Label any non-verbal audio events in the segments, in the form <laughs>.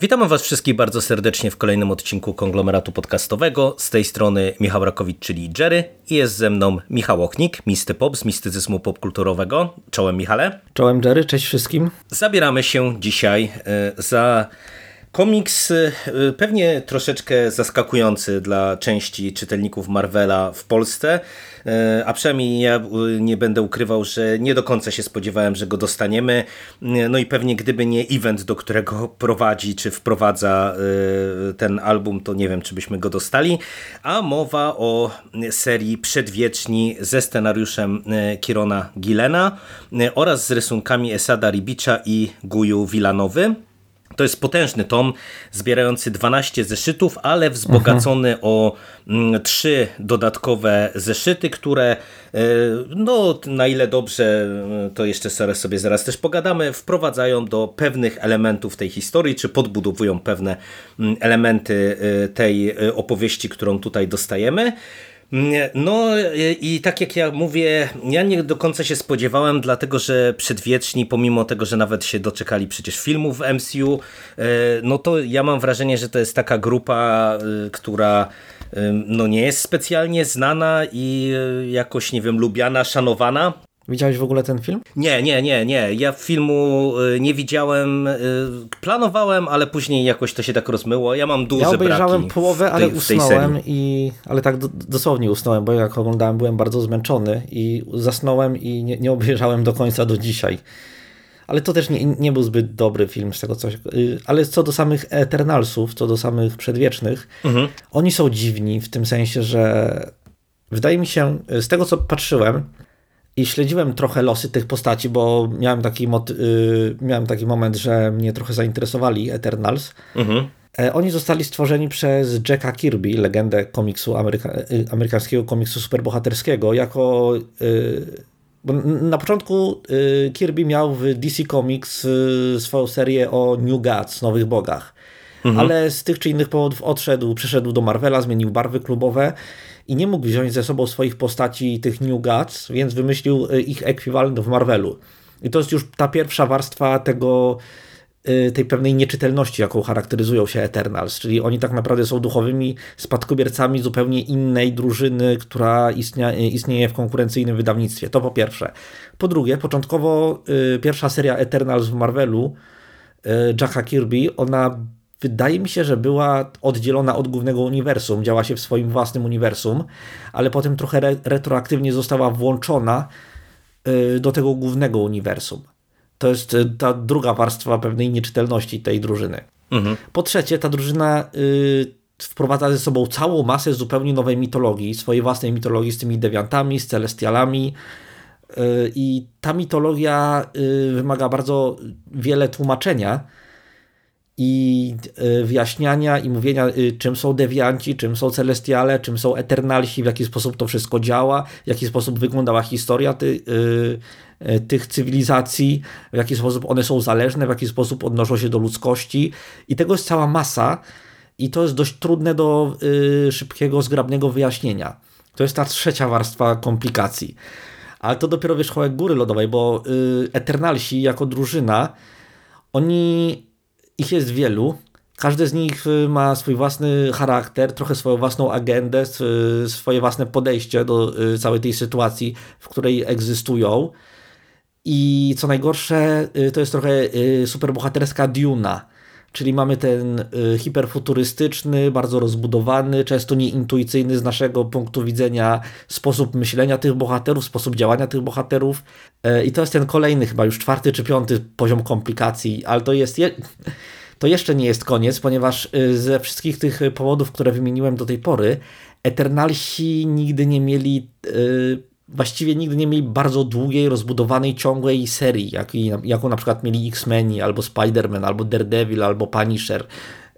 Witamy Was wszystkich bardzo serdecznie w kolejnym odcinku konglomeratu podcastowego. Z tej strony Michał Rakowicz, czyli Jerry, i jest ze mną Michał Ochnik, Misty Pop z mistycyzmu popkulturowego. Czołem Michale. Czołem Jerry, cześć wszystkim. Zabieramy się dzisiaj e, za Komiks y, pewnie troszeczkę zaskakujący dla części czytelników Marvela w Polsce, a przynajmniej ja y, nie będę ukrywał, że nie do końca się spodziewałem, że go dostaniemy. No i pewnie gdyby nie event, do którego prowadzi czy wprowadza ten album, to nie wiem, czy byśmy go dostali. A mowa o serii Przedwieczni ze scenariuszem Kirona Gilena oraz z rysunkami Esada Ribicza i Guju Wilanowy. To jest potężny tom, zbierający 12 zeszytów, ale wzbogacony mhm. o mm, trzy dodatkowe zeszyty, które e, no na ile dobrze, e, to jeszcze sobie zaraz też pogadamy, wprowadzają do pewnych elementów tej historii, czy podbudowują pewne mm, elementy e, tej opowieści, którą tutaj dostajemy. No i tak jak ja mówię, ja nie do końca się spodziewałem, dlatego że przedwieczni, pomimo tego, że nawet się doczekali przecież filmów w MCU, e, no to ja mam wrażenie, że to jest taka grupa, e, która e, no nie jest specjalnie znana i jakoś, nie wiem, lubiana, szanowana. Widziałeś w ogóle ten film? Nie, nie, nie, nie. Ja filmu y, nie widziałem. Y, planowałem, ale później jakoś to się tak rozmyło. Ja mam duże Ja obejrzałem braki połowę, ale usnąłem i ale tak dosłownie usnąłem, bo jak oglądałem byłem bardzo zmęczony i zasnąłem i nie, nie obejrzałem do końca do dzisiaj. Ale to też nie, nie był zbyt dobry film z tego coś. Y, ale co do samych Eternalsów, co do samych przedwiecznych, mhm. oni są dziwni w tym sensie, że wydaje mi się, z tego co patrzyłem, i śledziłem trochę losy tych postaci, bo miałem taki, yy, miałem taki moment, że mnie trochę zainteresowali Eternals. Mhm. E, oni zostali stworzeni przez Jacka Kirby, legendę komiksu ameryka y, amerykańskiego komiksu superbohaterskiego, jako yy, na początku y, Kirby miał w DC Comics y, swoją serię o New Gods, Nowych Bogach. Mhm. Ale z tych czy innych powodów odszedł, przeszedł do Marvela, zmienił barwy klubowe i nie mógł wziąć ze sobą swoich postaci tych New Gods, więc wymyślił y, ich ekwiwalent w Marvelu. I to jest już ta pierwsza warstwa tego, y, tej pewnej nieczytelności, jaką charakteryzują się Eternals, czyli oni tak naprawdę są duchowymi spadkobiercami zupełnie innej drużyny, która istnieje, istnieje w konkurencyjnym wydawnictwie. To po pierwsze. Po drugie, początkowo y, pierwsza seria Eternals w Marvelu Jacka Kirby, ona wydaje mi się, że była oddzielona od głównego uniwersum, działa się w swoim własnym uniwersum, ale potem trochę re retroaktywnie została włączona y, do tego głównego uniwersum. To jest y, ta druga warstwa pewnej nieczytelności tej drużyny. Mhm. Po trzecie, ta drużyna y, wprowadza ze sobą całą masę zupełnie nowej mitologii, swojej własnej mitologii z tymi dewiantami, z celestialami. I ta mitologia wymaga bardzo wiele tłumaczenia, i e, wyjaśniania i mówienia, y, czym są dewianci, czym są celestiale, czym są eternalsi, w jaki sposób to wszystko działa, w jaki sposób wyglądała historia ty, y, e, tych cywilizacji, w jaki sposób one są zależne, w jaki sposób odnoszą się do ludzkości. I tego jest cała masa, i to jest dość trudne do y, szybkiego, zgrabnego wyjaśnienia. To jest ta trzecia warstwa komplikacji. Ale to dopiero wierzchołek góry lodowej, bo Eternalsi jako drużyna, oni ich jest wielu. Każdy z nich y, ma swój własny charakter, trochę swoją własną agendę, swoje własne podejście do y, całej tej sytuacji, w której egzystują. I co najgorsze, y, to jest trochę superbohaterska Duna. Czyli mamy ten hiperfuturystyczny, bardzo rozbudowany, często nieintuicyjny z naszego punktu widzenia sposób myślenia tych bohaterów, sposób działania tych bohaterów. I to jest ten kolejny, chyba już czwarty czy piąty poziom komplikacji, ale to jest. Je to jeszcze nie jest koniec, ponieważ y, ze wszystkich tych powodów, które wymieniłem do tej pory, Eternalsi nigdy nie mieli, y, właściwie nigdy nie mieli bardzo długiej, rozbudowanej, ciągłej serii, jak, jaką na przykład mieli X-Meni, albo Spider-Man, albo Daredevil, albo Punisher,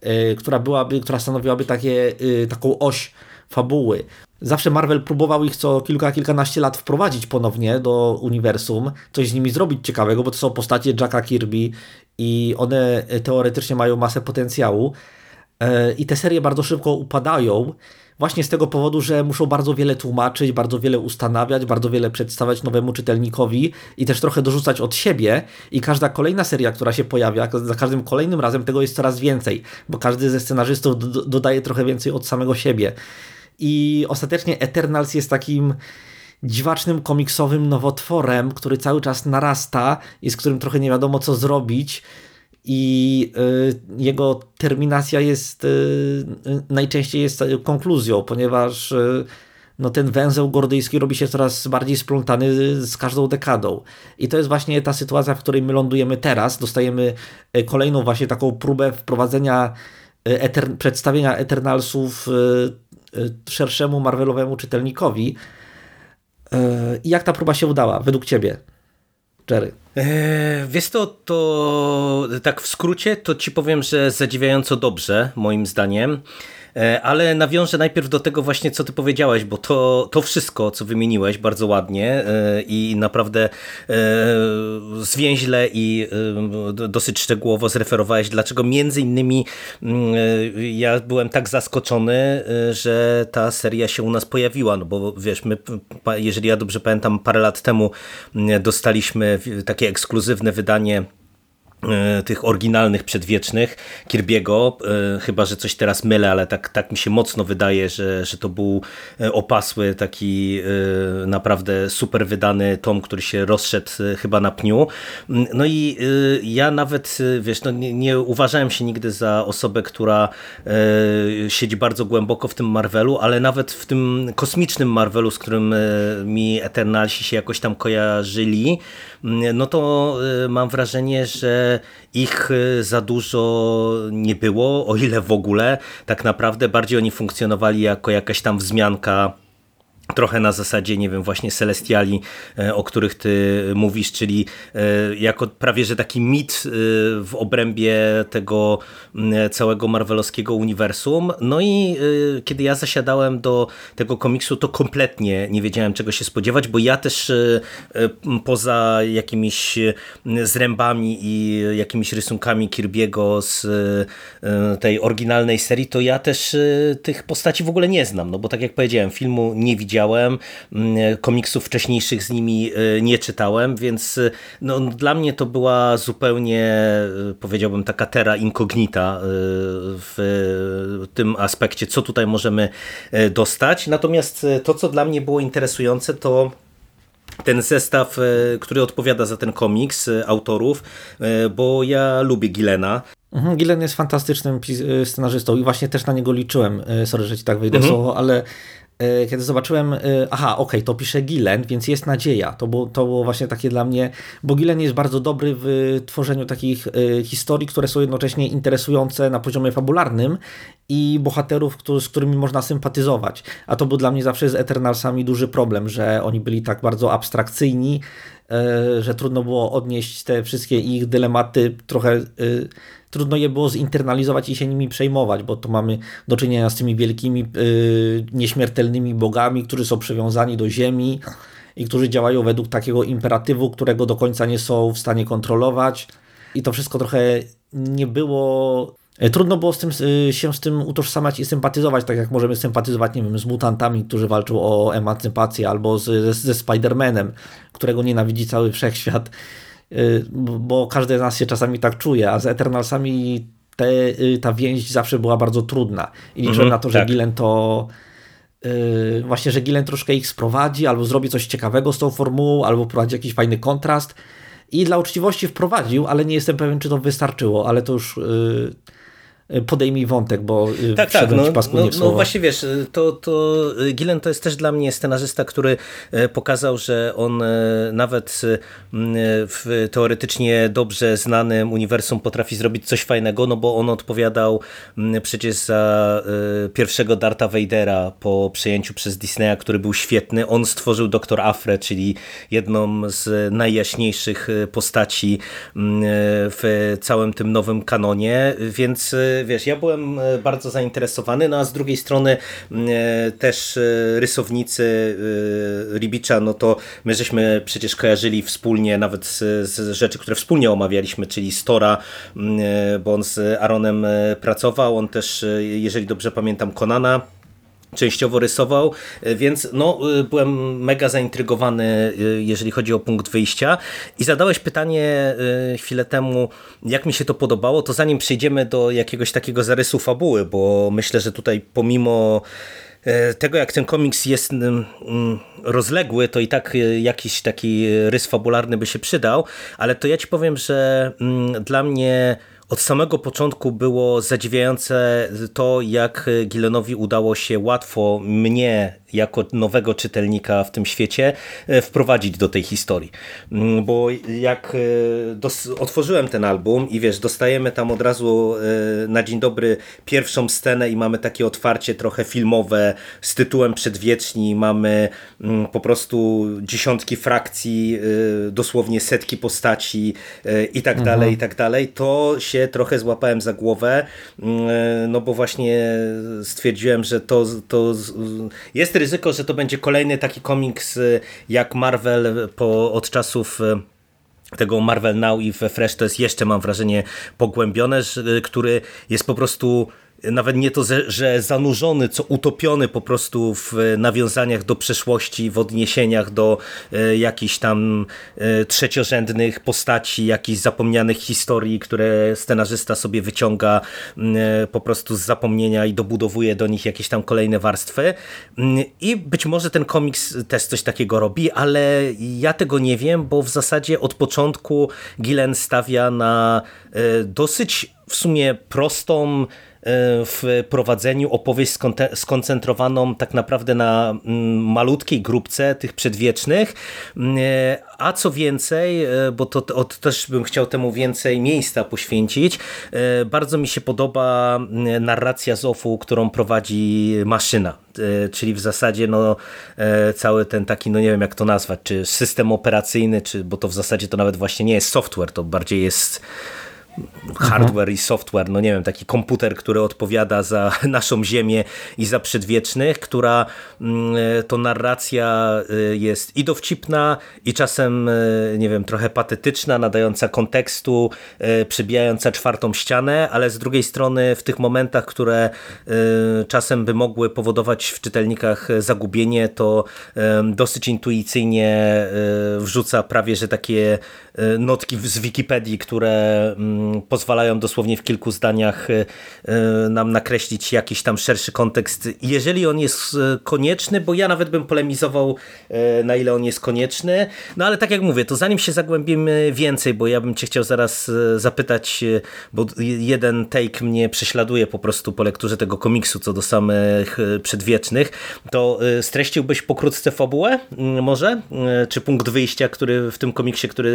y, która byłaby, która stanowiłaby takie, taką oś fabuły. Zawsze Marvel próbował ich co kilka, kilkanaście lat wprowadzić ponownie do uniwersum, coś z nimi zrobić ciekawego, bo to są postacie Jacka Kirby i one teoretycznie mają masę potencjału. E, I te serie bardzo szybko upadają, właśnie z tego powodu, że muszą bardzo wiele tłumaczyć, bardzo wiele ustanawiać, bardzo wiele przedstawiać nowemu czytelnikowi i też trochę dorzucać od siebie i każda kolejna seria, która się pojawia, za każdym kolejnym razem tego jest coraz więcej, bo każdy ze scenarzystów dodaje trochę więcej od samego siebie. I ostatecznie Eternals jest takim dziwacznym komiksowym nowotworem, który cały czas narasta i z którym trochę nie wiadomo co zrobić i y, jego terminacja jest y, y, najczęściej jest konkluzją, ponieważ no, ten węzeł gordyjski robi się coraz bardziej splątany z każdą dekadą. I to jest właśnie ta sytuacja, w której my lądujemy teraz. Dostajemy kolejną właśnie taką próbę wprowadzenia, przedstawienia Eternalsów szerszemu Marvelowemu czytelnikowi. I jak ta próba się udała, według Ciebie? Jerry. Eee, wiesz to, to tak w skrócie, to ci powiem, że zadziwiająco dobrze, moim zdaniem. E, ale nawiążę najpierw do tego właśnie, co ty powiedziałeś, bo to, to wszystko, co wymieniłeś bardzo ładnie e, i naprawdę e, zwięźle i dosyć szczegółowo zreferowałeś, dlaczego między innymi mm, ja byłem tak zaskoczony, że ta seria się u nas pojawiła, no bo wiesz, my, jeżeli ja dobrze pamiętam, parę lat temu mm, dostaliśmy takie ekskluzywne wydanie tych oryginalnych przedwiecznych Kirby'ego, e, chyba, że coś teraz mylę, ale tak, tak mi się mocno wydaje, że, że to był e, opasły, taki naprawdę super wydany tom, który się rozszedł chyba na pniu. Mm, no i ja nawet, wiesz, no nie, nie uważałem się nigdy za osobę, która siedzi bardzo głęboko w tym Marvelu, ale nawet w tym kosmicznym Marvelu, z którym mi Eternalsi się jakoś tam kojarzyli, mm, no to mam wrażenie, że ich y, za dużo nie było, o ile w ogóle. Tak naprawdę bardziej oni funkcjonowali jako jakaś tam wzmianka trochę na zasadzie, nie wiem, właśnie Celestiali, e, o których ty mówisz, czyli e, jako prawie, że taki mit e, w obrębie tego całego marvelowskiego uniwersum. No i kiedy ja zasiadałem do tego komiksu, to kompletnie nie wiedziałem czego się spodziewać, bo ja też poza jakimiś zrębami i jakimiś rysunkami Kirby'ego z tej oryginalnej serii, to ja też tych postaci w ogóle nie znam, no bo tak jak powiedziałem, filmu nie widziałem widziałem, mm, komiksów wcześniejszych z nimi y, nie czytałem, więc y, no, dla mnie to była zupełnie, y, powiedziałbym, taka terra incognita w tym aspekcie, co tutaj możemy dostać. Natomiast to, co dla mnie było interesujące, to ten zestaw, który odpowiada za ten komiks autorów, bo ja lubię Gilena. Mhm, Gilen jest fantastycznym scenarzystą i właśnie też na niego liczyłem. Sorry, że ci tak wyjdę mhm. słowo, ale kiedy zobaczyłem, e, aha, okej, okay, to pisze Gillen, więc jest nadzieja. To było, to było właśnie takie dla mnie, bo Gillen jest bardzo dobry w tworzeniu takich e, historii, które są jednocześnie interesujące na poziomie fabularnym i bohaterów, z którymi można sympatyzować. A to był dla mnie zawsze z Eternalsami duży problem, że oni byli tak bardzo abstrakcyjni, że trudno było odnieść te wszystkie ich dylematy trochę trudno je było zinternalizować i się nimi przejmować, bo tu mamy do czynienia z tymi wielkimi, yy, nieśmiertelnymi bogami, którzy są przywiązani do ziemi i którzy działają według takiego imperatywu, którego do końca nie są w stanie kontrolować. I to wszystko trochę nie było y, Trudno było z tym, y, się z tym utożsamiać i sympatyzować, tak jak możemy sympatyzować, nie wiem, z mutantami, którzy walczą o emancypację, albo z, ze, ze Spider-Manem, którego nienawidzi cały wszechświat. Y, bo każdy z nas się czasami tak czuje, a z Eternalsami te, y, ta więź zawsze była bardzo trudna. I liczyłem mhm, na to, że tak. Gilen to yy, właśnie, że Gilen troszkę ich sprowadzi, albo zrobi coś ciekawego z tą formułą, albo prowadzi jakiś fajny kontrast. I dla uczciwości wprowadził, ale nie jestem pewien, czy to wystarczyło, ale to już yy, podejmij wątek, bo y, tak, tak, no, no, no właśnie wiesz, to, to Gillen to jest też dla mnie scenarzysta, który e, pokazał, że on e, nawet e, w teoretycznie dobrze znanym uniwersum potrafi zrobić coś fajnego, no bo on odpowiadał przecież za pierwszego Darta Vadera po przejęciu przez Disneya, który był świetny. On stworzył Doktor Afre, czyli jedną z najjaśniejszych postaci w całym tym nowym kanonie, więc wiesz, ja byłem e, bardzo zainteresowany, no a z drugiej strony e, też e, rysownicy Ribicza, no to my żeśmy przecież kojarzyli wspólnie nawet z, rzeczy, które wspólnie omawialiśmy, czyli Stora, bo on z Aaronem pracował, on też, jeżeli dobrze pamiętam, Konana częściowo rysował, więc no, byłem mega zaintrygowany, jeżeli chodzi o punkt wyjścia. I zadałeś pytanie chwilę temu, jak mi się to podobało, to zanim przejdziemy do jakiegoś takiego zarysu fabuły, bo myślę, że tutaj pomimo E, tego, jak ten komiks jest mm, mm, rozległy, to i tak e, jakiś taki rys fabularny by się przydał, ale to ja ci powiem, że mm, dla mnie od samego początku było zadziwiające to, jak Gillenowi udało się łatwo mnie jako nowego czytelnika w tym świecie e, wprowadzić do tej historii. Mm, bo jak e, otworzyłem ten album i wiesz, dostajemy tam od razu e, na dzień dobry pierwszą scenę i mamy takie otwarcie trochę filmowe z tytułem Przedwieczni, mamy mm, po prostu dziesiątki frakcji, dosłownie setki postaci i tak mhm. dalej, i tak dalej, to się trochę złapałem za głowę, mm, no bo właśnie stwierdziłem, że to, to jest ryzyko, że to będzie kolejny taki komiks y, jak Marvel po, od czasów y, tego Marvel Now i we Fresh to jest jeszcze mam wrażenie pogłębione, y, który jest po prostu nawet nie to, że zanurzony, co utopiony po prostu w nawiązaniach do przeszłości, w odniesieniach do e, jakichś tam e, trzeciorzędnych postaci, jakichś zapomnianych historii, które scenarzysta sobie wyciąga e, po prostu z zapomnienia i dobudowuje do nich jakieś tam kolejne warstwy. I być może ten komiks też coś takiego robi, ale ja tego nie wiem, bo w zasadzie od początku Gillen stawia na dosyć w sumie prostą, w prowadzeniu opowieść skoncentrowaną tak naprawdę na mm, malutkiej grupce tych przedwiecznych, mm, e, a co więcej, e, bo to, to, też bym chciał temu więcej miejsca poświęcić, bardzo mi się podoba mm, narracja Zofu, którą prowadzi maszyna, czyli w zasadzie no, cały ten taki, no nie wiem jak to nazwać, czy system operacyjny, czy, bo to w zasadzie to nawet właśnie nie jest software, to bardziej jest hardware i software, no nie wiem, taki komputer, który odpowiada za <laughs> naszą ziemię i za przedwiecznych, która mm, to narracja y, jest i dowcipna i czasem, y, nie wiem, trochę patetyczna, nadająca kontekstu, przybijająca czwartą ścianę, ale z drugiej strony w tych momentach, które czasem by mogły powodować w czytelnikach zagubienie, to dosyć intuicyjnie wrzuca prawie, że takie notki z Wikipedii, które mm, pozwalają dosłownie w kilku zdaniach y, y, nam nakreślić jakiś tam szerszy kontekst, jeżeli on jest y, konieczny, bo ja nawet bym polemizował na ile on jest konieczny, no ale tak jak mówię, to zanim się zagłębimy więcej, bo ja bym cię chciał zaraz zapytać, bo jeden take mnie prześladuje po prostu po lekturze tego komiksu co do samych przedwiecznych, to streściłbyś pokrótce fabułę może? Czy punkt wyjścia, który w tym komiksie, który,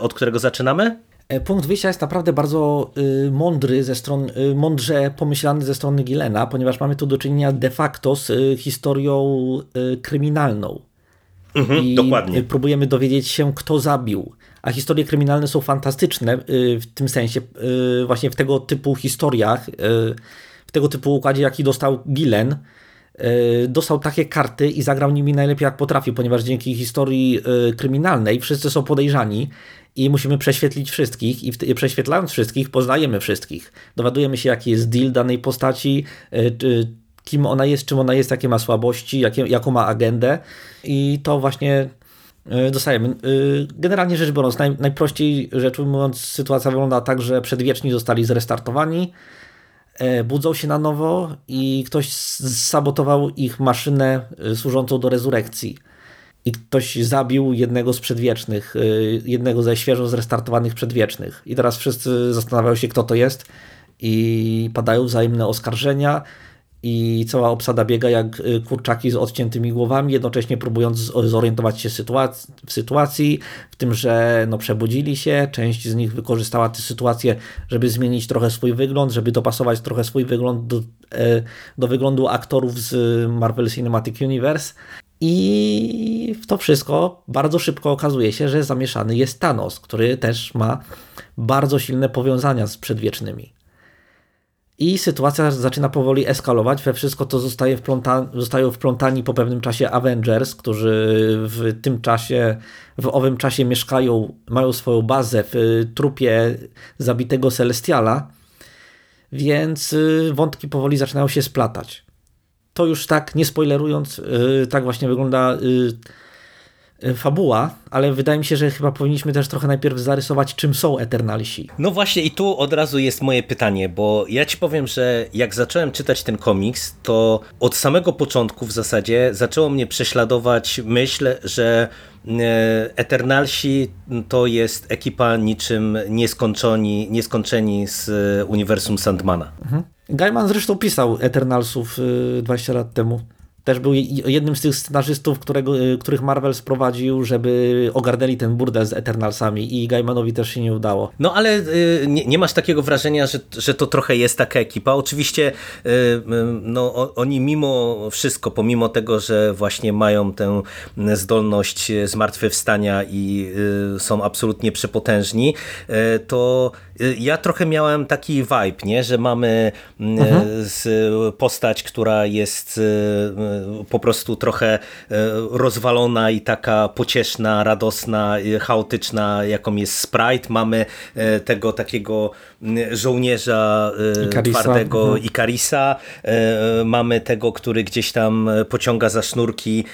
od którego zaczynamy? E, punkt wyjścia jest naprawdę bardzo y, mądry, ze stron, y, mądrze pomyślany ze strony Gilena, ponieważ mamy tu do czynienia de facto z y, historią kryminalną. Mhm, I dokładnie. próbujemy dowiedzieć się, kto zabił. A historie kryminalne są fantastyczne w tym sensie, właśnie w tego typu historiach, w tego typu układzie, jaki dostał Gilen, dostał takie karty i zagrał nimi najlepiej jak potrafił, ponieważ dzięki historii kryminalnej wszyscy są podejrzani i musimy prześwietlić wszystkich i prześwietlając wszystkich poznajemy wszystkich. Dowiadujemy się jaki jest deal danej postaci, e, kim ona jest, czym ona jest, jakie ma słabości, jakie, jaką ma agendę i to właśnie e, dostajemy. E, generalnie rzecz biorąc, naj, najprościej rzecz ujmując, sytuacja wygląda tak, że przedwieczni zostali zrestartowani, budzą się na nowo i ktoś sabotował ich maszynę służącą do rezurekcji. I ktoś zabił jednego z przedwiecznych, y, jednego ze świeżo zrestartowanych przedwiecznych. I teraz wszyscy zastanawiają się, kto to jest. I padają wzajemne oskarżenia i cała obsada biega jak y, kurczaki z odciętymi głowami, jednocześnie próbując zorientować się w sytuacji, w tym, że no, przebudzili się, część z nich wykorzystała tę sytuację, żeby zmienić trochę swój wygląd, żeby dopasować trochę swój wygląd do, e, do wyglądu aktorów z Marvel Cinematic Universe i w to wszystko bardzo szybko okazuje się, że zamieszany jest Thanos, który też ma bardzo silne powiązania z przedwiecznymi. I sytuacja zaczyna powoli eskalować. We wszystko to zostaje wpląta zostają wplątani po pewnym czasie Avengers, którzy w tym czasie, w owym czasie mieszkają, mają swoją bazę w trupie zabitego Celestiala, więc wątki powoli zaczynają się splatać. to już tak, nie spoilerując, tak właśnie wygląda Y, fabuła, ale wydaje mi się, że chyba powinniśmy też trochę najpierw zarysować, czym są Eternalsi. No właśnie i tu od razu jest moje pytanie, bo ja ci powiem, że jak zacząłem czytać ten komiks, to od samego początku w zasadzie zaczęło mnie prześladować myśl, że y, Eternalsi to jest ekipa niczym nieskończeni, nieskończeni z uniwersum Sandmana. Mhm. Gaiman zresztą pisał Eternalsów 20 y, lat temu też był jednym z tych scenarzystów, którego, y, których Marvel sprowadził, żeby ogarnęli ten burdel z Eternalsami i Gaimanowi też się nie udało. No ale y, nie, nie, masz takiego wrażenia, że, że to trochę jest taka ekipa. Oczywiście y, no, oni mimo wszystko, pomimo tego, że właśnie mają tę zdolność zmartwychwstania i są absolutnie przepotężni, to ja trochę miałem taki vibe, nie? że mamy mhm. postać, która jest po prostu trochę rozwalona i taka pocieszna, radosna, chaotyczna, jaką jest Sprite. Mamy tego takiego żołnierza Ikarisa. twardego mhm. Ikarisa. Mamy tego, który gdzieś tam pociąga za sznurki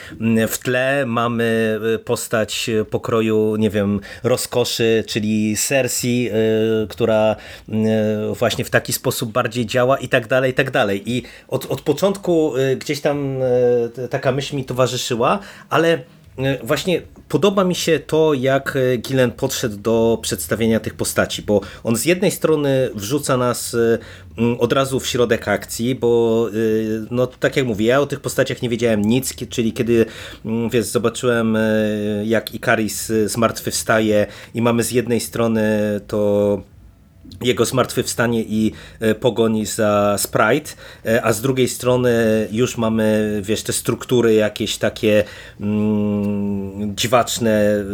w tle. Mamy postać pokroju, nie wiem, rozkoszy, czyli Cersei, która właśnie w taki sposób bardziej działa i tak dalej, i tak dalej. I od, od początku gdzieś tam E, taka myśl mi towarzyszyła, ale e, właśnie podoba mi się to, jak e, Gillen podszedł do przedstawienia tych postaci, bo on z jednej strony wrzuca nas od razu w środek akcji, bo no tak jak mówię, ja o tych postaciach nie wiedziałem nic, czyli kiedy wiesz, zobaczyłem jak Ikaris zmartwychwstaje i mamy z jednej strony to jego zmartwychwstanie i e, pogoni za Sprite, e, a z drugiej strony już mamy, wiesz, te struktury jakieś takie mm, dziwaczne, e,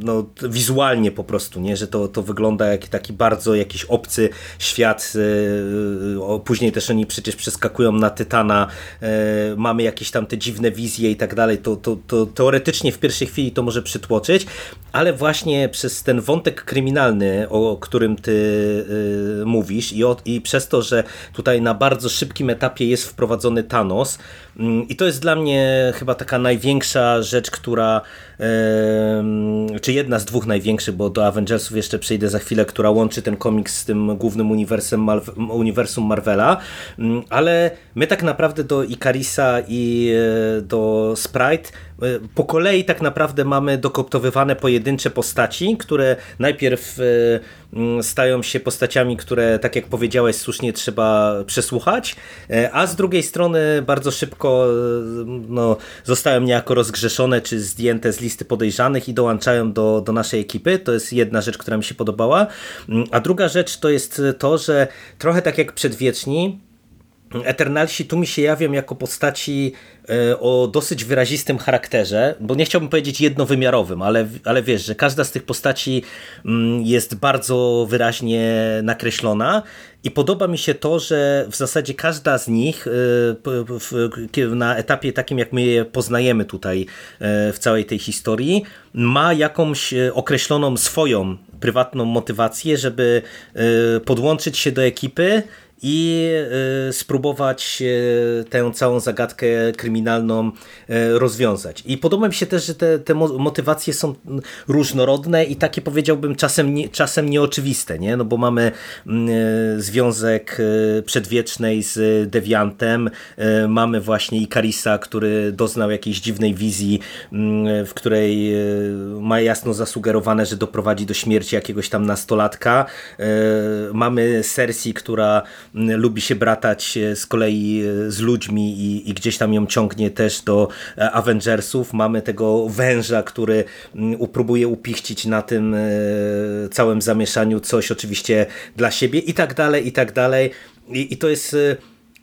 no wizualnie po prostu, nie, że to, to wygląda jak taki bardzo jakiś obcy świat, później też oni przecież przeskakują na Tytana, mamy jakieś tam te dziwne wizje i tak dalej, to, to, to teoretycznie w pierwszej chwili to może przytłoczyć, ale właśnie przez ten wątek kryminalny, o którym ty mówisz i, od, i przez to, że tutaj na bardzo szybkim etapie jest wprowadzony Thanos mm, i to jest dla mnie chyba taka największa rzecz, która czy jedna z dwóch największych, bo do Avengersów jeszcze przejdę za chwilę, która łączy ten komiks z tym głównym uniwersum, uniwersum Marvela, mm, ale my tak naprawdę do Icarisa i e, do Sprite po kolei tak naprawdę mamy dokoptowywane pojedyncze postaci, które najpierw e, mm, stają się postaciami, które tak jak powiedziałeś słusznie trzeba przesłuchać, a z drugiej strony bardzo szybko no, zostają niejako rozgrzeszone czy zdjęte z listy podejrzanych i dołączają do, do naszej ekipy. To jest jedna rzecz, która mi się podobała. A druga rzecz to jest to, że trochę tak jak przedwieczni, Eternalsi tu mi się jawią jako postaci e, o dosyć wyrazistym charakterze, bo nie chciałbym powiedzieć jednowymiarowym, ale, ale wiesz, że każda z tych postaci mm, jest bardzo wyraźnie nakreślona i podoba mi się to, że w zasadzie każda z nich e, na etapie takim, jak my je poznajemy tutaj e, w całej tej historii, ma jakąś określoną swoją prywatną motywację, żeby podłączyć się do ekipy i y, spróbować y, tę całą zagadkę kryminalną y, rozwiązać. I podoba mi się też, że te, te motywacje są różnorodne i takie powiedziałbym czasem, nie, czasem nieoczywiste, nie? no bo mamy mm, związek przedwiecznej z Deviantem, mamy właśnie Ikarisa, który doznał jakiejś dziwnej wizji, mm, w której ma jasno zasugerowane, że doprowadzi do śmierci jakiegoś tam nastolatka. Mamy Cersei, która lubi się bratać e, z kolei e, z ludźmi i, i gdzieś tam ją ciągnie też do e, Avengersów. Mamy tego węża, który próbuje upichcić na tym całym zamieszaniu coś oczywiście dla siebie i tak dalej, i tak dalej. I, i to jest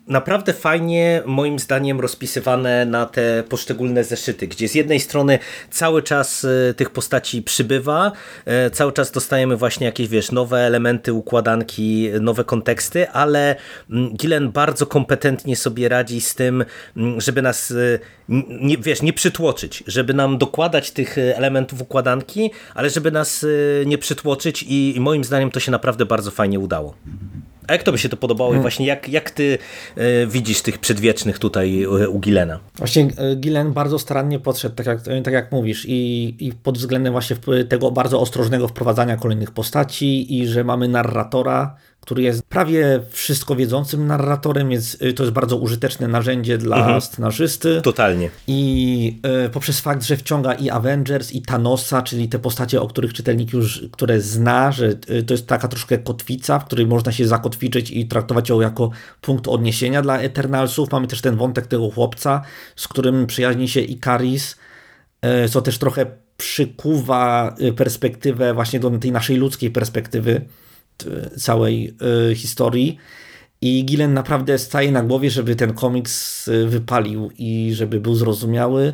naprawdę fajnie moim zdaniem rozpisywane na te poszczególne zeszyty, gdzie z jednej strony cały czas e, tych postaci przybywa, e, cały czas dostajemy właśnie jakieś wiesz, nowe elementy układanki, nowe konteksty, ale mm, Gillen bardzo kompetentnie sobie radzi z tym, mm, żeby nas e, nie, wiesz, nie przytłoczyć, żeby nam dokładać tych elementów układanki, ale żeby nas nie przytłoczyć i, i moim zdaniem to się naprawdę bardzo fajnie udało. A jak to by się to podobało hmm. i właśnie jak, jak ty y, widzisz tych przedwiecznych tutaj u, u Gilena? Właśnie Gilen bardzo starannie podszedł, tak jak, tak jak mówisz i, i pod względem właśnie tego bardzo ostrożnego wprowadzania kolejnych postaci i że mamy narratora, który jest prawie wszystko wiedzącym narratorem, więc y, to jest bardzo użyteczne narzędzie dla mhm. scenarzysty. Totalnie. I y, poprzez fakt, że wciąga i Avengers, i Thanosa, czyli te postacie, o których czytelnik już, które zna, że y, to jest taka troszkę kotwica, w której można się zakotwiczyć i traktować ją jako punkt odniesienia dla Eternalsów. Mamy też ten wątek tego chłopca, z którym przyjaźni się Ikaris, y, co też trochę przykuwa perspektywę właśnie do tej naszej ludzkiej perspektywy całej y, historii. I Gillen naprawdę staje na głowie, żeby ten komiks y, wypalił i żeby był zrozumiały.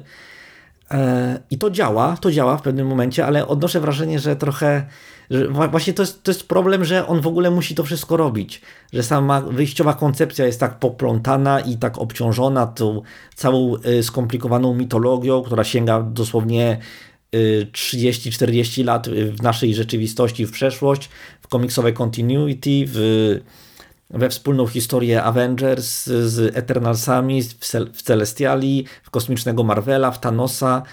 E, I to działa, to działa w pewnym momencie, ale odnoszę wrażenie, że trochę. Że właśnie to jest, to jest problem, że on w ogóle musi to wszystko robić. Że sama wyjściowa koncepcja jest tak poplątana i tak obciążona tą całą skomplikowaną mitologią, która sięga dosłownie 30-40 lat w naszej rzeczywistości, w przeszłość, w komiksowe continuity, w, we wspólną historię Avengers z Eternalsami, w, Celestiali, w kosmicznego Marvela, w Thanosa.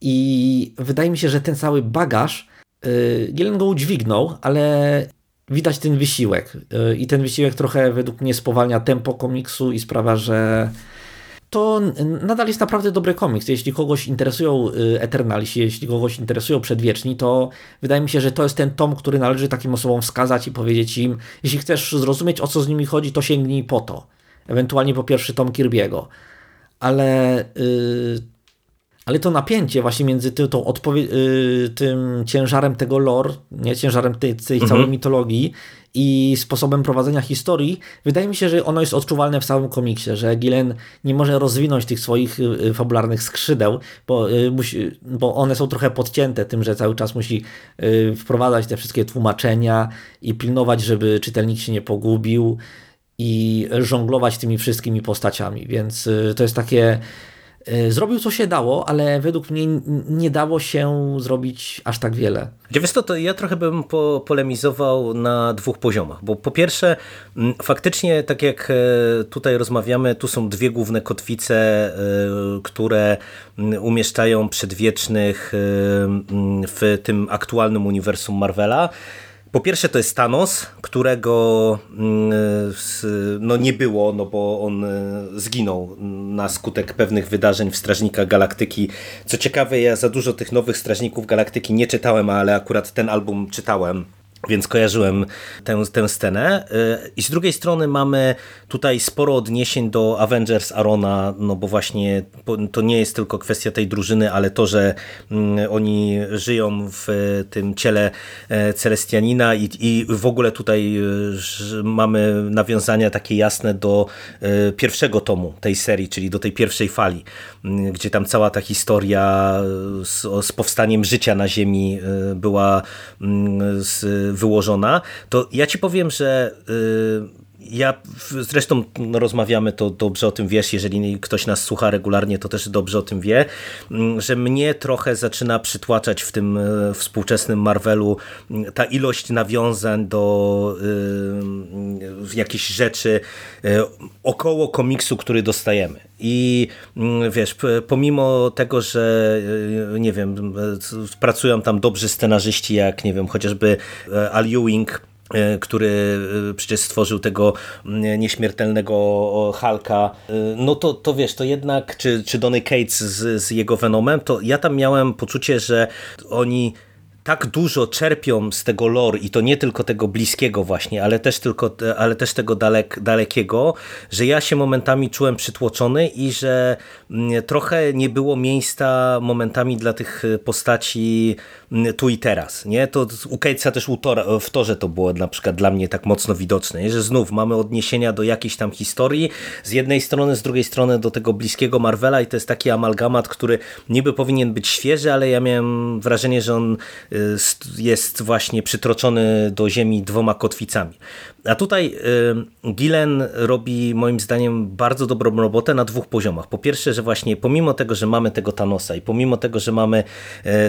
I wydaje mi się, że ten cały bagaż yy, Gielen go udźwignął, ale widać ten wysiłek. Yy, i ten wysiłek trochę według mnie spowalnia tempo komiksu i sprawia, że to nadal jest naprawdę dobry komiks. Jeśli kogoś interesują y, Eternalsi, jeśli kogoś interesują Przedwieczni, to wydaje mi się, że to jest ten tom, który należy takim osobom wskazać i powiedzieć im, jeśli chcesz zrozumieć, o co z nimi chodzi, to sięgnij po to. Ewentualnie po pierwszy tom Kirby'ego. Ale, yy, ale to napięcie właśnie między ty, tą yy, tym ciężarem tego lore, nie ciężarem tej, tej mhm. całej mitologii i sposobem prowadzenia historii, wydaje mi się, że ono jest odczuwalne w całym komiksie, że Gillen nie może rozwinąć tych swoich y, y, fabularnych skrzydeł, bo, y, musi, bo one są trochę podcięte tym, że cały czas musi wprowadzać te wszystkie tłumaczenia i pilnować, żeby czytelnik się nie pogubił i żonglować tymi wszystkimi postaciami, więc to jest takie zrobił co się dało, ale według mnie nie dało się zrobić aż tak wiele. Wiesz to ja trochę bym po, polemizował na dwóch poziomach, bo po pierwsze faktycznie tak jak e, tutaj rozmawiamy, tu są dwie główne kotwice, e, które umieszczają przedwiecznych w tym aktualnym uniwersum Marvela. Po pierwsze to jest Thanos, którego mm, no nie było, no bo on e, zginął na skutek pewnych wydarzeń w Strażnikach Galaktyki. Co ciekawe, ja za dużo tych nowych Strażników Galaktyki nie czytałem, ale akurat ten album czytałem więc kojarzyłem tę, tę scenę. Y, I z drugiej strony mamy tutaj sporo odniesień do Avengers Arona, no bo właśnie to nie jest tylko kwestia tej drużyny, ale to, że mm, oni żyją w tym ciele e, Celestianina i, i w ogóle tutaj y, mamy nawiązania takie jasne do e, pierwszego tomu tej serii, czyli do tej pierwszej fali, mm, gdzie tam cała ta historia z, z powstaniem życia na Ziemi e, była mm, z wyłożona, to ja ci powiem, że y, ja zresztą no, rozmawiamy, to dobrze o tym wiesz, jeżeli ktoś nas słucha regularnie, to też dobrze o tym wie, mm, że mnie trochę zaczyna przytłaczać w tym y, współczesnym Marvelu mm, ta ilość nawiązań do y, jakichś rzeczy y, około komiksu, który dostajemy. I wiesz, pomimo tego, że nie wiem, pracują tam dobrzy scenarzyści, jak nie wiem, chociażby Al Ewing, E, który e, przecież stworzył tego nieśmiertelnego Hulka, e, no to, to wiesz, to jednak, czy, czy Donny Cates z, z jego Venomem, to ja tam miałem poczucie, że oni tak dużo czerpią z tego lore i to nie tylko tego bliskiego właśnie, ale też, tylko, ale też tego dalek, dalekiego, że ja się momentami czułem przytłoczony i że trochę nie było miejsca momentami dla tych postaci tu i teraz. Nie? To u Catesa też w torze to było na przykład dla mnie tak mocno widoczne, nie? że znów mamy odniesienia do jakiejś tam historii z jednej strony, z drugiej strony do tego bliskiego Marvela i to jest taki amalgamat, który niby powinien być świeży, ale ja miałem wrażenie, że on jest właśnie przytroczony do ziemi dwoma kotwicami. A tutaj Gillen robi moim zdaniem bardzo dobrą robotę na dwóch poziomach. Po pierwsze, że właśnie pomimo tego, że mamy tego Thanosa i pomimo tego, że mamy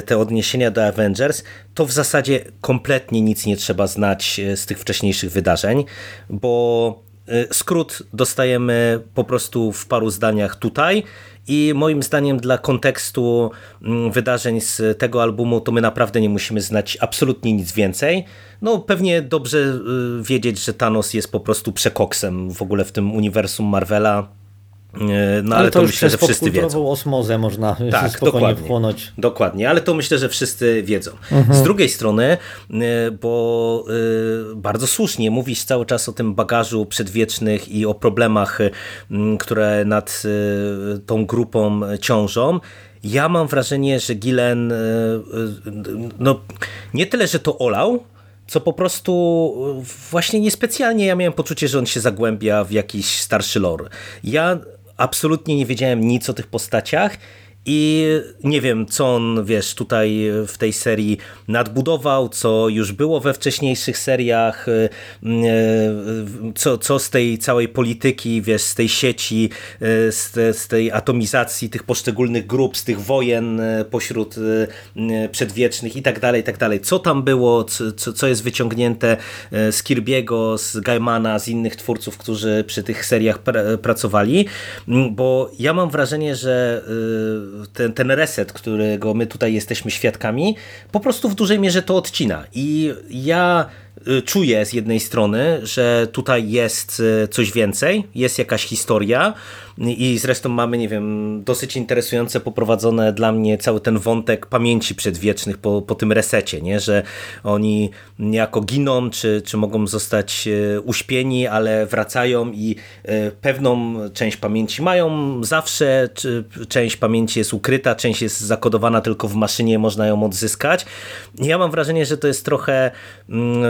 te odniesienia do Avengers, to w zasadzie kompletnie nic nie trzeba znać z tych wcześniejszych wydarzeń, bo skrót dostajemy po prostu w paru zdaniach tutaj i moim zdaniem dla kontekstu mm, wydarzeń z tego albumu to my naprawdę nie musimy znać absolutnie nic więcej. No pewnie dobrze y, wiedzieć, że Thanos jest po prostu przekoksem w ogóle w tym uniwersum Marvela no, ale, ale to, to myślę, że wszyscy wiedzą. osmozę można <laughs> tak, spokojnie dokładnie, wchłonąć. Dokładnie, ale to myślę, że wszyscy wiedzą. Mhm. Z drugiej strony, e, bo e, bardzo słusznie mówisz cały czas o tym bagażu przedwiecznych i o problemach, które nad tą grupą ciążą. Ja mam wrażenie, że Gilen no, nie tyle, że to olał, co po prostu właśnie niespecjalnie ja miałem poczucie, że on się zagłębia w jakiś starszy lore. Ja absolutnie nie wiedziałem nic o tych postaciach i nie wiem, co on, wiesz, tutaj w tej serii nadbudował, co już było we wcześniejszych seriach, y, y, co, co z tej całej polityki, wiesz, z tej sieci, y, z, te, z tej atomizacji tych poszczególnych grup, z tych wojen pośród przedwiecznych i tak dalej, i tak dalej. Co tam było, co, co jest wyciągnięte z Kirby'ego, z Gaimana, z innych twórców, którzy przy tych seriach pr pracowali, bo ja mam wrażenie, że ten, ten reset, którego my tutaj jesteśmy świadkami, po prostu w dużej mierze to odcina. I ja czuję z jednej strony, że tutaj jest y, coś więcej, jest jakaś historia i zresztą mamy, nie wiem, dosyć interesujące poprowadzone dla mnie cały ten wątek pamięci przedwiecznych po, po tym resecie, nie? że oni niejako giną, czy, czy mogą zostać y, uśpieni, ale wracają i pewną część pamięci mają zawsze, część pamięci jest ukryta, część jest zakodowana tylko w maszynie, można ją odzyskać. Ja mam wrażenie, że to jest trochę mm,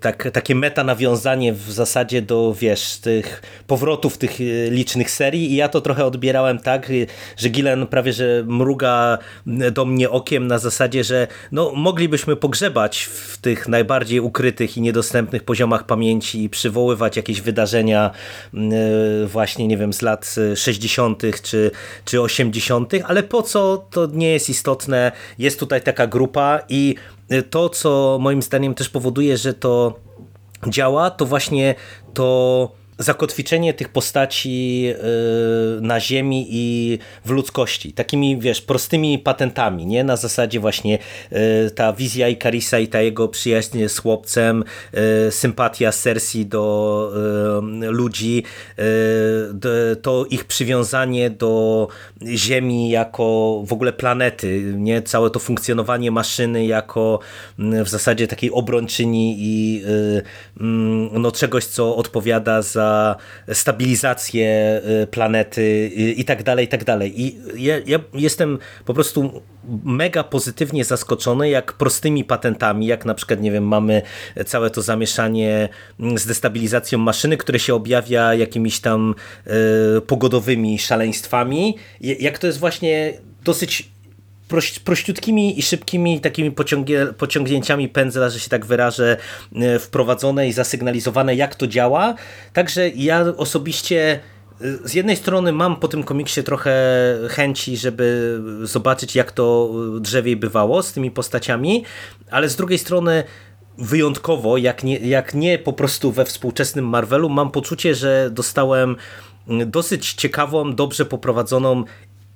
tak, takie meta nawiązanie w zasadzie do, wiesz, tych powrotów tych e, licznych serii i ja to trochę odbierałem tak, że Gillen prawie, że mruga do mnie okiem na zasadzie, że no, moglibyśmy pogrzebać w tych najbardziej ukrytych i niedostępnych poziomach pamięci i przywoływać jakieś wydarzenia właśnie, nie wiem, z lat 60. czy, czy 80., ale po co, to nie jest istotne. Jest tutaj taka grupa i to, co moim zdaniem też powoduje, że to działa, to właśnie to zakotwiczenie tych postaci y, na ziemi i w ludzkości. Takimi, wiesz, prostymi patentami, nie? Na zasadzie właśnie y, ta wizja Ikarisa i ta jego przyjaźń z chłopcem, y, sympatia Cersei do ludzi, to ich przywiązanie do ziemi jako w ogóle planety, nie? Całe to funkcjonowanie maszyny jako w zasadzie takiej obrończyni i mm, no czegoś, co odpowiada za za stabilizację y, planety y, i tak dalej, i tak dalej. I ja, ja jestem po prostu mega pozytywnie zaskoczony, jak prostymi patentami, jak na przykład, nie wiem, mamy całe to zamieszanie mm, z destabilizacją maszyny, które się objawia jakimiś tam y, pogodowymi szaleństwami, jak to jest właśnie dosyć prościutkimi i szybkimi takimi pociągnięciami pędzla, że się tak wyrażę, e, wprowadzone i zasygnalizowane, jak to działa. Także ja osobiście e, z jednej strony mam po tym komiksie trochę chęci, żeby zobaczyć, jak to drzewiej bywało z tymi postaciami, ale z drugiej strony wyjątkowo, jak nie, jak nie po prostu we współczesnym Marvelu, mam poczucie, że dostałem dosyć ciekawą, dobrze poprowadzoną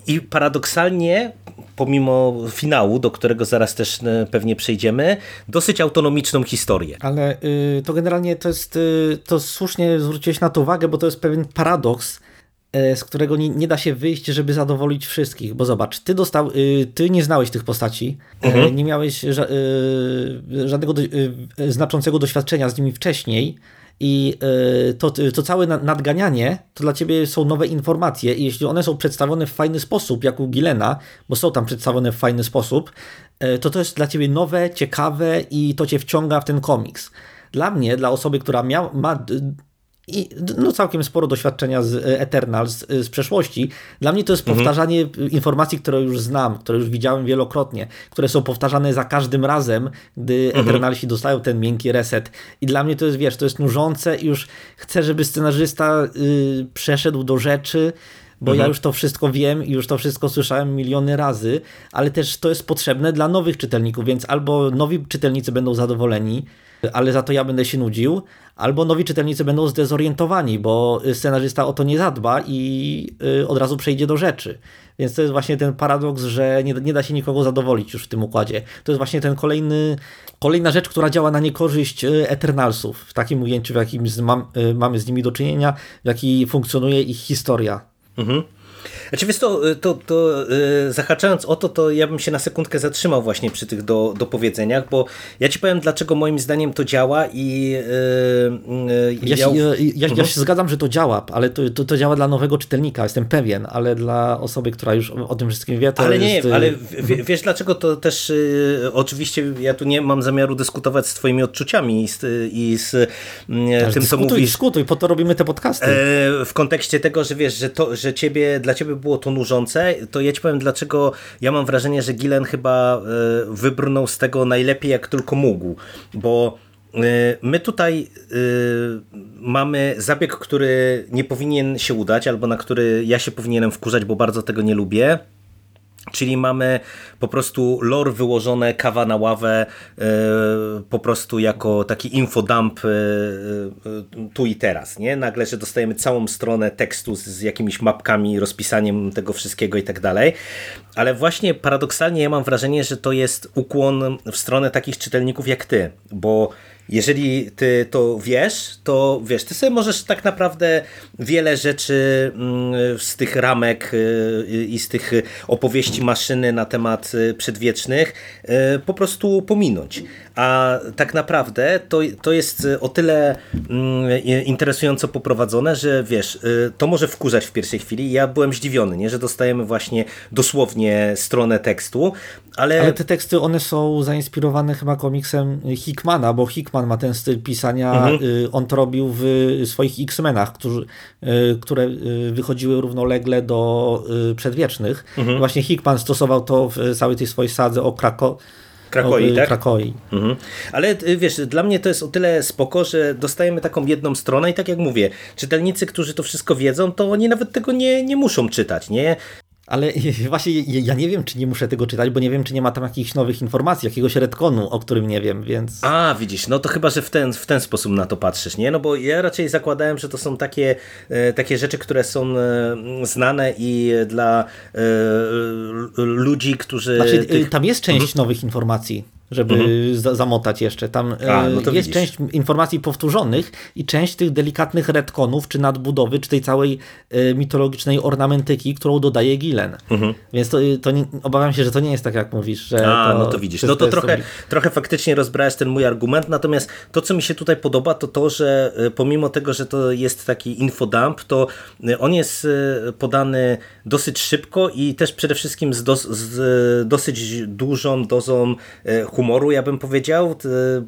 i paradoksalnie, pomimo finału, do którego zaraz też e, pewnie przejdziemy, dosyć autonomiczną historię. Ale y, to generalnie to jest, y, to słusznie zwróciłeś na to uwagę, bo to jest pewien paradoks, y, z którego nie, nie, da się wyjść, żeby zadowolić wszystkich. Bo zobacz, ty, dostał, y, ty nie znałeś tych postaci, y, mhm. nie miałeś ża y, żadnego do, znaczącego doświadczenia z nimi wcześniej, i e, to, to całe nadganianie to dla ciebie są nowe informacje i jeśli one są przedstawione w fajny sposób, jak u Gilena, bo są tam przedstawione w fajny sposób, e, to to jest dla ciebie nowe, ciekawe i to cię wciąga w ten komiks. Dla mnie, dla osoby, która miał, ma i no, całkiem sporo doświadczenia z Eternals z przeszłości. Dla mnie to jest mhm. powtarzanie informacji, które już znam, które już widziałem wielokrotnie, które są powtarzane za każdym razem, gdy mhm. Eternalsi dostają ten miękki reset. I dla mnie to jest, wiesz, to jest nużące i już chcę, żeby scenarzysta y, przeszedł do rzeczy, bo mhm. ja już to wszystko wiem i już to wszystko słyszałem miliony razy, ale też to jest potrzebne dla nowych czytelników, więc albo nowi czytelnicy będą zadowoleni, ale za to ja będę się nudził, albo nowi czytelnicy będą zdezorientowani, bo scenarzysta o to nie zadba i y, od razu przejdzie do rzeczy. Więc to jest właśnie ten paradoks, że nie, nie da się nikogo zadowolić już w tym układzie. To jest właśnie ten kolejny, kolejna rzecz, która działa na niekorzyść y, Eternalsów, w takim ujęciu, w jakim mam, y, mamy z nimi do czynienia, w jaki funkcjonuje ich historia. Mhm. Znaczy wiesz to, to, to yy, zahaczając o to, to ja bym się na sekundkę zatrzymał właśnie przy tych do, dopowiedzeniach, bo ja ci powiem, dlaczego moim zdaniem to działa i yy, yy, ja, ja, ja, ja, mhm. się zgadzam, że to działa, ale to, to, to, działa dla nowego czytelnika, jestem pewien, ale dla osoby, która już o tym wszystkim wie, to Ale jest... nie, ale w, wiesz dlaczego to też y, oczywiście ja tu nie mam zamiaru dyskutować z twoimi odczuciami i z, i z tym, dyskutuj, co mówisz. Dyskutuj, po to robimy te podcasty. E, w kontekście tego, że wiesz, że, to, że ciebie, dla ciebie było to nużące, to ja ci powiem dlaczego ja mam wrażenie, że Gilen chyba e, wybrnął z tego najlepiej jak tylko mógł, bo e, My tutaj e, mamy zabieg, który nie powinien się udać, albo na który ja się powinienem wkurzać, bo bardzo tego nie lubię. Czyli mamy po prostu lore wyłożone, kawa na ławę, e, po prostu jako taki infodump e, e, tu i teraz. Nie? Nagle, że dostajemy całą stronę tekstu z, jakimiś mapkami, rozpisaniem tego wszystkiego i tak dalej. Ale właśnie paradoksalnie ja mam wrażenie, że to jest ukłon w stronę takich czytelników jak ty, bo jeżeli ty to wiesz, to wiesz, ty sobie możesz tak naprawdę wiele rzeczy mm, z tych ramek y, i z tych opowieści maszyny na temat y, przedwiecznych y, po prostu pominąć. A tak naprawdę to, to jest o tyle mm, interesująco poprowadzone, że wiesz, to może wkurzać w pierwszej chwili. Ja byłem zdziwiony, nie, że dostajemy właśnie dosłownie stronę tekstu, ale... ale te teksty one są zainspirowane chyba komiksem Hickmana, bo Hickman ma ten styl pisania, mhm. Y, on to robił w swoich X-Menach, y, które y, wychodziły równolegle do przedwiecznych. Mhm. Właśnie Hickman stosował to w całej tej swojej sadze o Krako Krakoi, tak? Krakoi. Mhm. Ale wiesz, dla mnie to jest o tyle spoko, że dostajemy taką jedną stronę i tak jak mówię, czytelnicy, którzy to wszystko wiedzą, to oni nawet tego nie, nie muszą czytać, nie? Ale <laughs> właśnie ja nie wiem, czy nie muszę tego czytać, bo nie wiem, czy nie ma tam jakichś nowych informacji, jakiegoś retconu, o którym nie wiem, więc... A, widzisz, no to chyba, że w ten, w ten sposób na to patrzysz, nie? No bo ja raczej zakładałem, że to są takie, e, takie rzeczy, które są e, znane i dla e, ludzi, którzy... Znaczy, tych... tam jest część mhm. nowych informacji żeby mhm. zamotać jeszcze. Tam A, no jest widzisz. część informacji powtórzonych i część tych delikatnych retkonów, czy nadbudowy, czy tej całej y, mitologicznej ornamentyki, którą dodaje Gilen. Mhm. Więc to, to nie, obawiam się, że to nie jest tak, jak mówisz. Że A, to, no to widzisz. No to, to trochę, trochę faktycznie rozbrałeś ten mój argument, natomiast to, co mi się tutaj podoba, to to, że y, pomimo tego, że to jest taki infodump, to on jest podany dosyć szybko i też przede wszystkim z, z dosyć dużą dozą humoru, ja bym powiedział,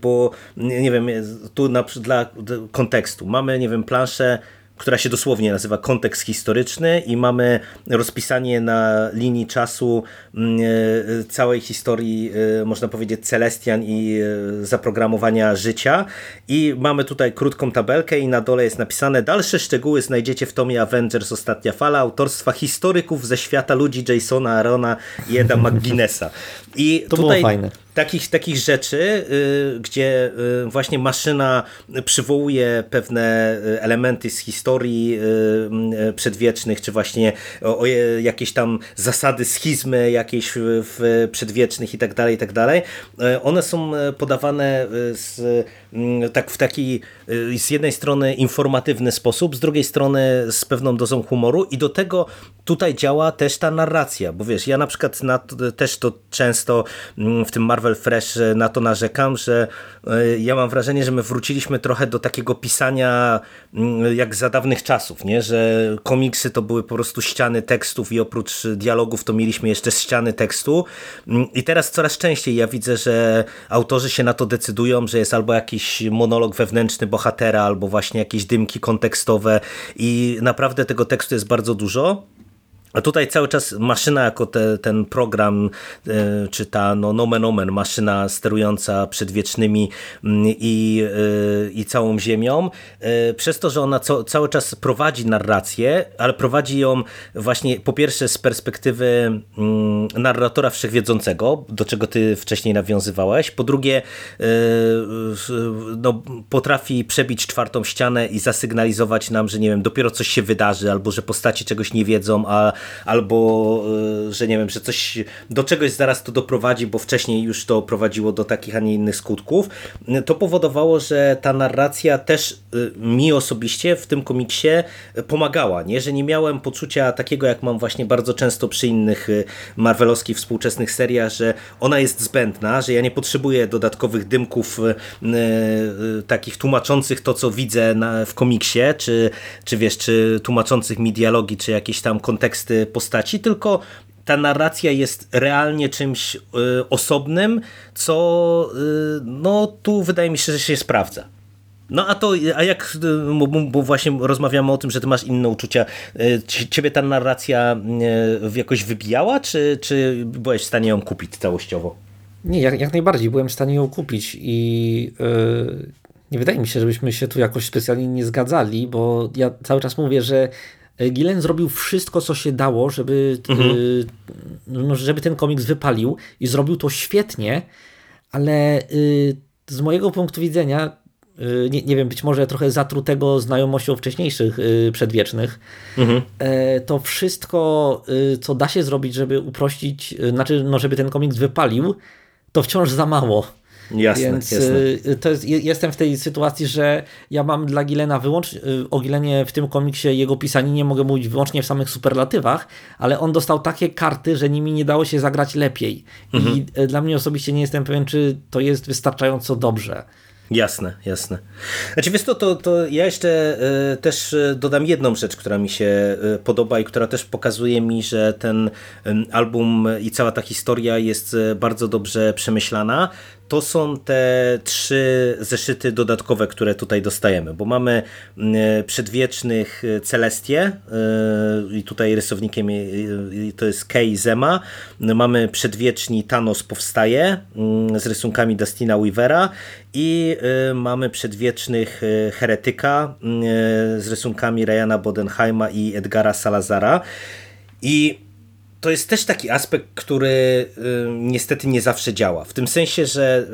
bo nie wiem, tu na, dla kontekstu mamy, nie wiem, planszę która się dosłownie nazywa kontekst historyczny i mamy rozpisanie na linii czasu e, całej historii, e, można powiedzieć, Celestian i e, zaprogramowania życia i mamy tutaj krótką tabelkę i na dole jest napisane dalsze szczegóły znajdziecie w tomie Avengers Ostatnia Fala autorstwa historyków ze świata ludzi Jasona Arona i Eda McGuinnessa. <laughs> I to tutaj, było fajne takich, takich rzeczy, y, gdzie y, właśnie maszyna przywołuje pewne y, elementy z historii przedwiecznych, czy właśnie o, jakieś tam zasady schizmy jakieś w przedwiecznych i tak dalej, i tak dalej. One są podawane z, mm, tak w taki z jednej strony informatywny sposób, z drugiej strony z pewną dozą humoru i do tego tutaj działa też ta narracja, bo wiesz, ja na przykład na, też to często mm, w tym Marvel Fresh na to narzekam, że ja mam wrażenie, że my wróciliśmy trochę do takiego pisania mm, jak za dawnych czasów, nie? że komiksy to były po prostu ściany tekstów i oprócz dialogów to mieliśmy jeszcze ściany tekstu mm, i teraz coraz częściej ja widzę, że autorzy się na to decydują, że jest albo jakiś monolog wewnętrzny bohatera, albo właśnie jakieś dymki kontekstowe i naprawdę tego tekstu jest bardzo dużo. A tutaj cały czas maszyna jako te, ten program, e, czy ta no, nomen omen, maszyna sterująca przedwiecznymi mm, i, e, i całą ziemią, e, przez to, że ona co, cały czas prowadzi narrację, ale prowadzi ją właśnie po pierwsze z perspektywy mm, narratora wszechwiedzącego, do czego ty wcześniej nawiązywałeś, po drugie no, potrafi przebić czwartą ścianę i zasygnalizować nam, że nie wiem, dopiero coś się wydarzy, albo że postaci czegoś nie wiedzą, a albo e, że nie wiem, że coś do czegoś zaraz to doprowadzi, bo wcześniej już to prowadziło do takich, a nie innych skutków, to powodowało, że ta narracja też e, mi osobiście w tym komiksie pomagała, nie? że nie miałem poczucia takiego, jak mam właśnie bardzo często przy innych e, marvelowskich współczesnych seriach, że ona jest zbędna, że ja nie potrzebuję dodatkowych dymków takich tłumaczących to, co widzę na, w komiksie, czy, czy wiesz, czy tłumaczących mi dialogi, czy jakieś tam konteksty postaci, tylko ta narracja jest realnie czymś y, osobnym, co y, no tu wydaje mi się, że się sprawdza. No a to, a jak, bo właśnie rozmawiamy o tym, że ty masz inne uczucia, y, ciebie ta narracja jakoś wybijała, czy, czy byłeś w stanie ją kupić całościowo? Nie, jak, jak najbardziej byłem w stanie ją kupić i yy, nie wydaje mi się, żebyśmy się tu jakoś specjalnie nie zgadzali, bo ja cały czas mówię, że Gillen zrobił wszystko, co się dało, żeby, mhm. Y, no, żeby ten komiks wypalił i zrobił to świetnie, ale y, z mojego punktu widzenia, nie, nie wiem, być może trochę zatrutego znajomością wcześniejszych przedwiecznych, mhm. E, to wszystko, co da się zrobić, żeby uprościć, znaczy, no, żeby ten komiks wypalił, to wciąż za mało. Jasne, Więc jasne. Y, to jest, jestem w tej sytuacji, że ja mam dla Gilena wyłącznie, y, o Gilenie w tym komiksie jego pisaninie mogę mówić wyłącznie w samych superlatywach, ale on dostał takie karty, że nimi nie dało się zagrać lepiej. Mhm. I y, dla mnie osobiście nie jestem pewien, czy to jest wystarczająco dobrze. Jasne, jasne. Znaczy wiesz to, to, to ja jeszcze y, też dodam jedną rzecz, która mi się y, podoba i która też pokazuje mi, że ten y, album i cała ta historia jest bardzo dobrze przemyślana to są te trzy zeszyty dodatkowe, które tutaj dostajemy, bo mamy mm, przedwiecznych e, Celestie e, i tutaj rysownikiem to jest Kei Zema, mamy przedwieczni Thanos powstaje mm, z rysunkami Dustina Weavera i e, mamy przedwiecznych Heretyka mm, z rysunkami Ryana Bodenheima i Edgara Salazara. I to jest też taki aspekt, który y, niestety nie zawsze działa. W tym sensie, że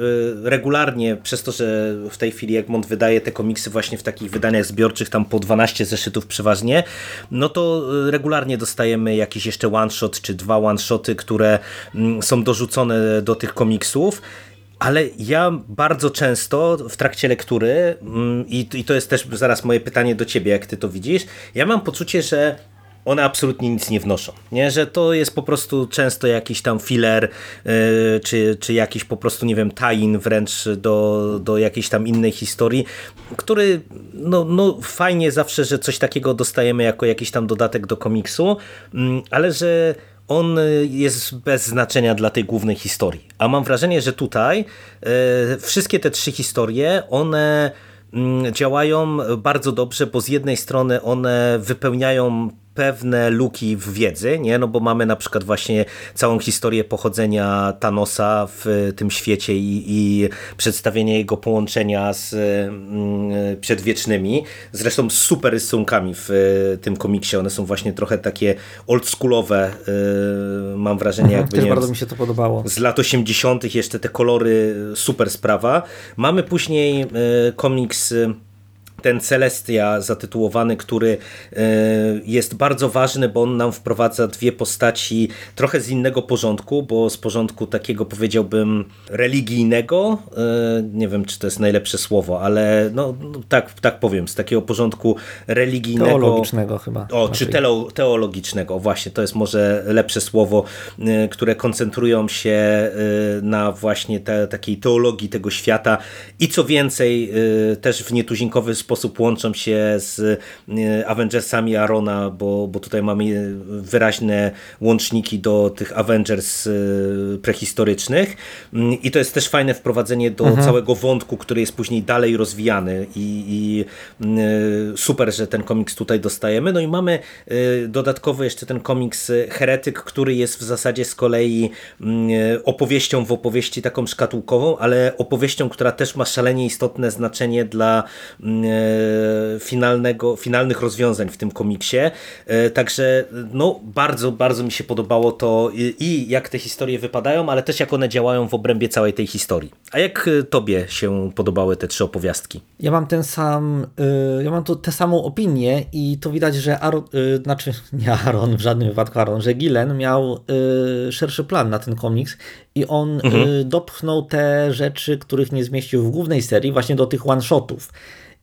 y, regularnie, przez to, że w tej chwili Egmont wydaje te komiksy właśnie w takich wydaniach zbiorczych, tam po 12 zeszytów przeważnie, no to y, regularnie dostajemy jakiś jeszcze one-shot czy dwa one-shoty, które y, są dorzucone do tych komiksów. Ale ja bardzo często w trakcie lektury, mm, i to jest też zaraz moje pytanie do ciebie, jak ty to widzisz, ja mam poczucie, że one absolutnie nic nie wnoszą. Nie? Że to jest po prostu często jakiś tam filler, yy, czy, czy jakiś po prostu, nie wiem, tain wręcz do, do jakiejś tam innej historii, który, no, no fajnie zawsze, że coś takiego dostajemy jako jakiś tam dodatek do komiksu, yy, ale że on jest bez znaczenia dla tej głównej historii. A mam wrażenie, że tutaj yy, wszystkie te trzy historie, one mm, działają bardzo dobrze, bo z jednej strony one wypełniają pewne luki w wiedzy, nie? No bo mamy na przykład właśnie całą historię pochodzenia Thanosa w tym świecie i, i przedstawienie jego połączenia z mm, przedwiecznymi. Zresztą super rysunkami w tym komiksie. One są właśnie trochę takie oldschoolowe, y, mam wrażenie. Mhm, jakby, Też bardzo mi się to podobało. Z lat 80. jeszcze te kolory, super sprawa. Mamy później y, komiks ten Celestia zatytułowany, który jest bardzo ważny, bo on nam wprowadza dwie postaci trochę z innego porządku, bo z porządku takiego powiedziałbym religijnego, nie wiem czy to jest najlepsze słowo, ale no, no tak, tak powiem, z takiego porządku religijnego. Teologicznego chyba. O, czy teologicznego, właśnie, to jest może lepsze słowo, które koncentrują się na właśnie te, takiej teologii tego świata i co więcej, też w nietuzinkowy sposób łączą się z Avengersami Arona, bo, bo tutaj mamy wyraźne łączniki do tych Avengers prehistorycznych i to jest też fajne wprowadzenie do mhm. całego wątku, który jest później dalej rozwijany i, i super, że ten komiks tutaj dostajemy. No i mamy dodatkowo jeszcze ten komiks Heretyk, który jest w zasadzie z kolei opowieścią w opowieści taką szkatułkową, ale opowieścią, która też ma szalenie istotne znaczenie dla finalnego, finalnych rozwiązań w tym komiksie. Także no, bardzo, bardzo mi się podobało to i jak te historie wypadają, ale też jak one działają w obrębie całej tej historii. A jak tobie się podobały te trzy opowiastki? Ja mam ten sam, ja mam tu tę samą opinię i to widać, że Aaron, znaczy <laughs> nie Aaron, w żadnym wypadku Aaron, że Gillen miał szerszy plan na ten komiks i on mhm. dopchnął te rzeczy, których nie zmieścił w głównej serii właśnie do tych one-shotów.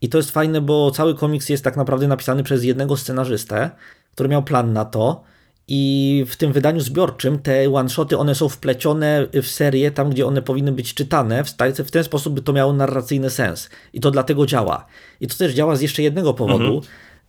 I to jest fajne, bo cały komiks jest tak naprawdę napisany przez jednego scenarzystę, który miał plan na to. I w tym wydaniu zbiorczym te one-shoty, one są wplecione w serię tam, gdzie one powinny być czytane, w ten sposób by to miało narracyjny sens. I to dlatego działa. I to też działa z jeszcze jednego powodu, mhm.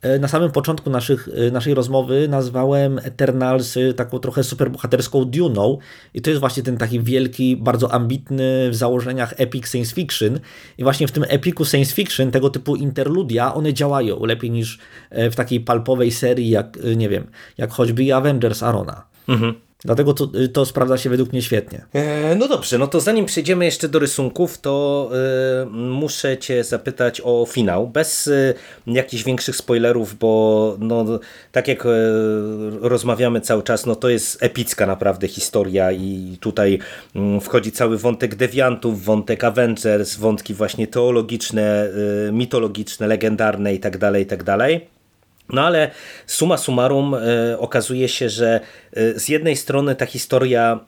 E, na samym początku naszych, e, naszej rozmowy nazwałem Eternals e, taką trochę superbohaterską Duną i to jest właśnie ten taki wielki, bardzo ambitny w założeniach epic science fiction i właśnie w tym epiku science fiction tego typu interludia one działają lepiej niż w takiej palpowej serii jak, nie wiem, jak choćby Avengers Arona. Mhm. Dlatego to, to sprawdza się według mnie świetnie. E, no dobrze, no to zanim przejdziemy jeszcze do rysunków, to e, muszę Cię zapytać o finał, bez e, jakichś większych spoilerów, bo no, tak jak rozmawiamy cały czas, no to jest epicka naprawdę historia i tutaj mm, wchodzi cały wątek dewiantów, wątek Avengers, wątki właśnie teologiczne, mitologiczne, legendarne i tak dalej, i tak dalej. No ale suma summarum e, okazuje się, że e, z jednej strony ta historia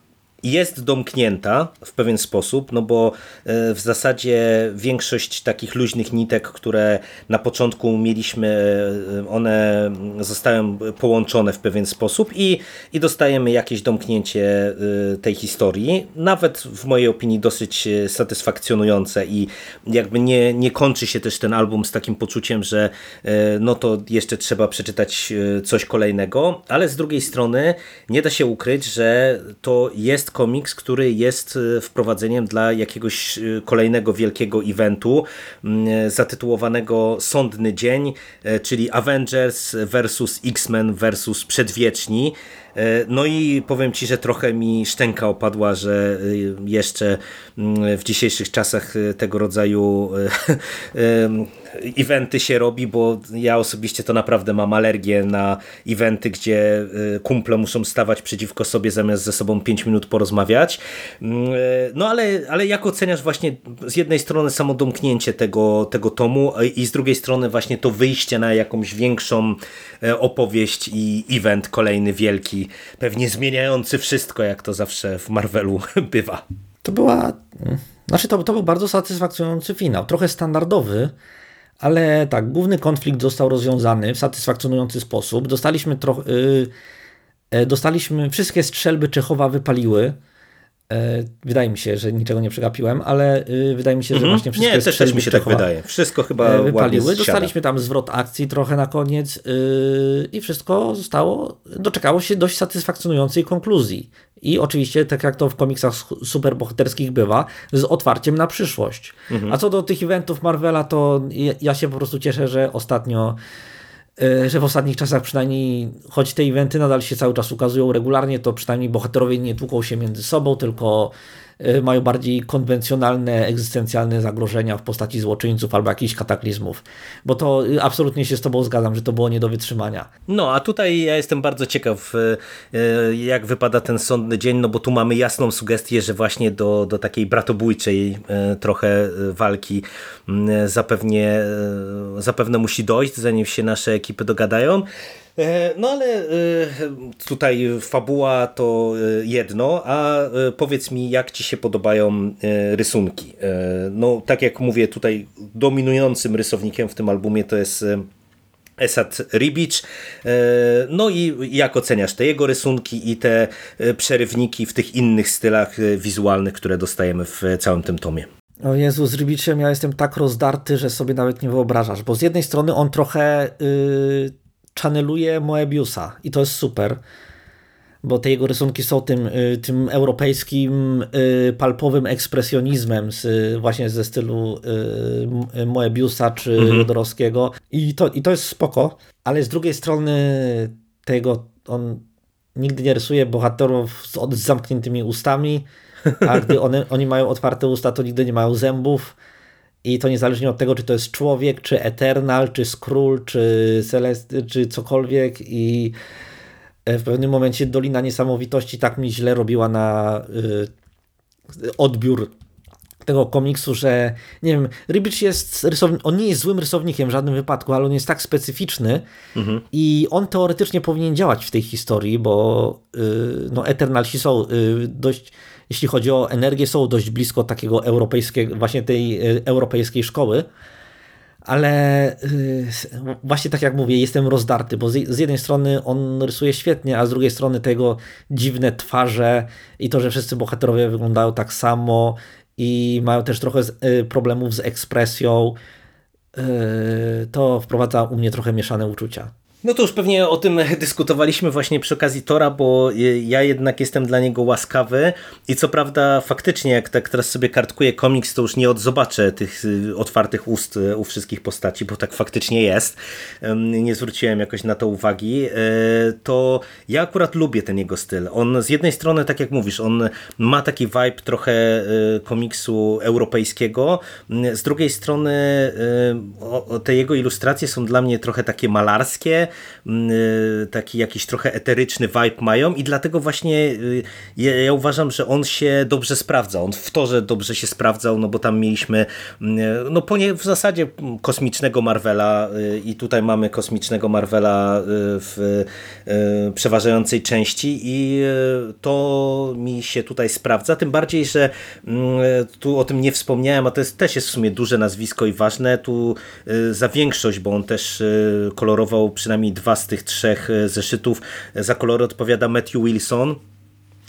jest domknięta w pewien sposób, no bo e, w zasadzie większość takich luźnych nitek, które na początku mieliśmy, e, one zostają połączone w pewien sposób i, i dostajemy jakieś domknięcie e, tej historii, nawet w mojej opinii dosyć satysfakcjonujące i jakby nie, nie kończy się też ten album z takim poczuciem, że no to jeszcze trzeba przeczytać coś kolejnego, ale z drugiej strony nie da się ukryć, że to jest jest komiks, który jest e, wprowadzeniem dla jakiegoś e, kolejnego wielkiego eventu e, zatytułowanego Sądny Dzień, czyli Avengers versus X-Men versus Przedwieczni. No i powiem Ci, że trochę mi szczęka opadła, że jeszcze w dzisiejszych czasach tego rodzaju <laughs> eventy się robi, bo ja osobiście to naprawdę mam alergię na eventy, gdzie kumple muszą stawać przeciwko sobie zamiast ze sobą 5 minut porozmawiać. Mm, no ale, ale jak oceniasz właśnie z jednej strony samo domknięcie tego, tego tomu i z drugiej strony właśnie to wyjście na jakąś większą e, opowieść i event kolejny wielki, pewnie zmieniający wszystko, jak to zawsze w Marvelu <laughs> bywa. To była... Znaczy to, to był bardzo satysfakcjonujący finał, trochę standardowy, ale tak, główny konflikt został rozwiązany w satysfakcjonujący sposób. Dostaliśmy trochę. Yy, dostaliśmy, wszystkie strzelby Czechowa wypaliły. E, wydaje mi się, że niczego nie przegapiłem, ale y, wydaje mi się, że mhm. właśnie wszystkie Nie, też, też mi się tak wydaje. Wszystko chyba e, wypaliły. Dostaliśmy tam zwrot akcji trochę na koniec y, i wszystko zostało, doczekało się dość satysfakcjonującej konkluzji. I oczywiście, tak jak to w komiksach superbohaterskich bywa, z otwarciem na przyszłość. Mhm. A co do tych eventów Marvela, to ja się po prostu cieszę, że ostatnio że w ostatnich czasach przynajmniej, choć te eventy nadal się cały czas ukazują regularnie, to przynajmniej bohaterowie nie tłuką się między sobą, tylko mają bardziej konwencjonalne, egzystencjalne zagrożenia w postaci złoczyńców albo jakichś kataklizmów. Bo to y, absolutnie się z Tobą zgadzam, że to było nie do wytrzymania. No, a tutaj ja jestem bardzo ciekaw, jak wypada ten sądny dzień, no bo tu mamy jasną sugestię, że właśnie do, do takiej bratobójczej trochę walki zapewnie, zapewne musi dojść, zanim się nasze ekipy dogadają. E, no ale e, tutaj fabuła to e, jedno, a powiedz mi, jak ci się podobają rysunki? No tak jak mówię, tutaj dominującym rysownikiem w tym albumie to jest Esat Ribic. No i jak oceniasz te jego rysunki i te przerywniki w tych innych stylach wizualnych, które dostajemy w całym tym tomie? O Jezu, z Ribiciem ja jestem tak rozdarty, że sobie nawet nie wyobrażasz, bo z jednej strony on trochę yy, channeluje Moebiusa i to jest super, bo te jego rysunki są tym, y, tym europejskim y, palpowym ekspresjonizmem z, właśnie ze stylu y, Moebiusa czy mhm. Jodorowskiego I to, i to jest spoko, ale z drugiej strony tego on nigdy nie rysuje bohaterów z, z zamkniętymi ustami, a gdy one, oni mają otwarte usta, to nigdy nie mają zębów. I to niezależnie od tego, czy to jest człowiek, czy Eternal, czy Skrull, czy Celest, czy cokolwiek. I e, w pewnym momencie Dolina Niesamowitości tak mi źle robiła na y, odbiór tego komiksu, że nie wiem, Rybicz jest rysownikiem, on nie jest złym rysownikiem w żadnym wypadku, ale on jest tak specyficzny mhm. i on teoretycznie powinien działać w tej historii, bo y, no Eternalsi są y, dość jeśli chodzi o energię, są dość blisko takiego europejskiego, właśnie tej e, europejskiej szkoły. Ale e, właśnie tak jak mówię, jestem rozdarty, bo z jednej strony on rysuje świetnie, a z drugiej strony tego dziwne twarze i to, że wszyscy bohaterowie wyglądają tak samo i mają też trochę e, problemów z ekspresją, to wprowadza u mnie trochę mieszane uczucia. No to już pewnie o tym <laughs> dyskutowaliśmy właśnie przy okazji Tora, bo ja jednak jestem dla niego łaskawy i co prawda faktycznie jak tak teraz sobie kartkuję komiks, to już nie odzobaczę tych y, otwartych ust y, u wszystkich postaci, bo tak faktycznie jest. Nie zwróciłem jakoś na to uwagi. E, to ja akurat lubię ten jego styl. On z jednej strony, tak jak mówisz, on ma taki vibe trochę y, komiksu europejskiego, z drugiej strony te jego ilustracje są dla mnie trochę takie malarskie, Mm, taki jakiś trochę eteryczny vibe mają i dlatego właśnie y, ja, uważam, że on się dobrze sprawdza. On w torze dobrze się sprawdzał, no bo tam mieliśmy mm, no po nie, w zasadzie kosmicznego Marvela y, i tutaj mamy kosmicznego Marvela w przeważającej części i to mi się tutaj sprawdza, tym bardziej, że mm, tu o tym nie wspomniałem, a to jest, też jest w sumie duże nazwisko i ważne, tu za większość, bo on też kolorował przynajmniej przynajmniej dwa z tych trzech e, zeszytów. Za kolory odpowiada Matthew Wilson.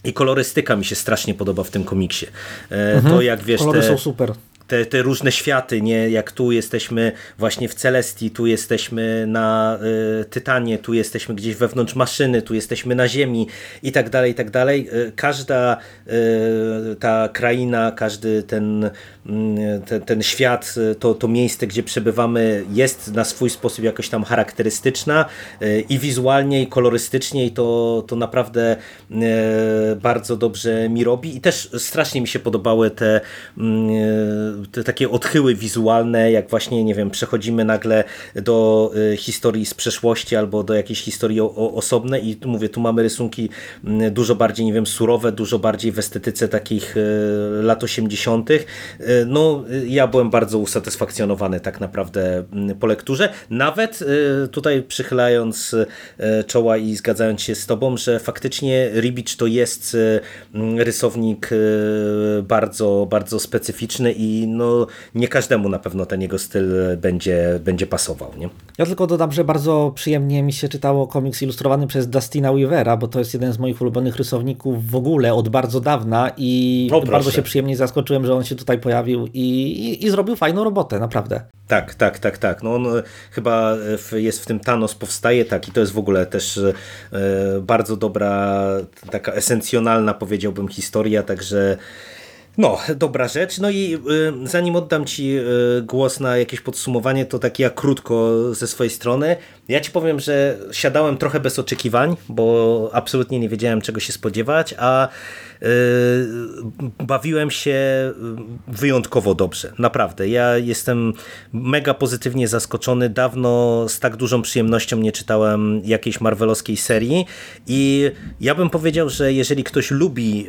I kolorystyka mi się strasznie podoba w tym komiksie. E, mhm. To jak wiesz. Kolory te... są super te, te różne światy, nie? Jak tu jesteśmy właśnie w Celestii, tu jesteśmy na y, Tytanie, tu jesteśmy gdzieś wewnątrz maszyny, tu jesteśmy na Ziemi i tak dalej, i tak dalej. Każda y, ta kraina, każdy ten, ten, ten świat, to, to miejsce, gdzie przebywamy jest na swój sposób jakoś tam charakterystyczna i wizualnie, i kolorystycznie i to, to naprawdę bardzo dobrze mi robi i też strasznie mi się podobały te mm, te takie odchyły wizualne, jak właśnie, nie wiem, przechodzimy nagle do y, historii z przeszłości albo do jakiejś historii osobnej i mówię, tu mamy rysunki mm, dużo bardziej, nie wiem, surowe, dużo bardziej w estetyce takich y, lat 80. Y, no, ja byłem bardzo usatysfakcjonowany tak naprawdę mm, po lekturze. Nawet tutaj przychylając czoła i zgadzając się z tobą, że faktycznie Ribic to jest mm, rysownik bardzo, bardzo specyficzny i no, nie każdemu na pewno ten jego styl będzie, będzie pasował. Nie? Ja tylko dodam, że bardzo przyjemnie mi się czytało komiks ilustrowany przez Dustina Weavera, bo to jest jeden z moich ulubionych rysowników w ogóle od bardzo dawna i o, bardzo się przyjemnie zaskoczyłem, że on się tutaj pojawił i, i, i zrobił fajną robotę, naprawdę. Tak, tak, tak, tak. No on e, chyba jest w tym Thanos powstaje, tak, i to jest w ogóle też e, bardzo dobra, taka esencjonalna, powiedziałbym, historia, także no, dobra rzecz. No i y, zanim oddam Ci y, głos na jakieś podsumowanie, to tak ja krótko ze swojej strony. Ja Ci powiem, że siadałem trochę bez oczekiwań, bo absolutnie nie wiedziałem czego się spodziewać, a bawiłem się wyjątkowo dobrze, naprawdę. Ja jestem mega pozytywnie zaskoczony. Dawno z tak dużą przyjemnością nie czytałem jakiejś marvelowskiej serii i ja bym powiedział, że jeżeli ktoś lubi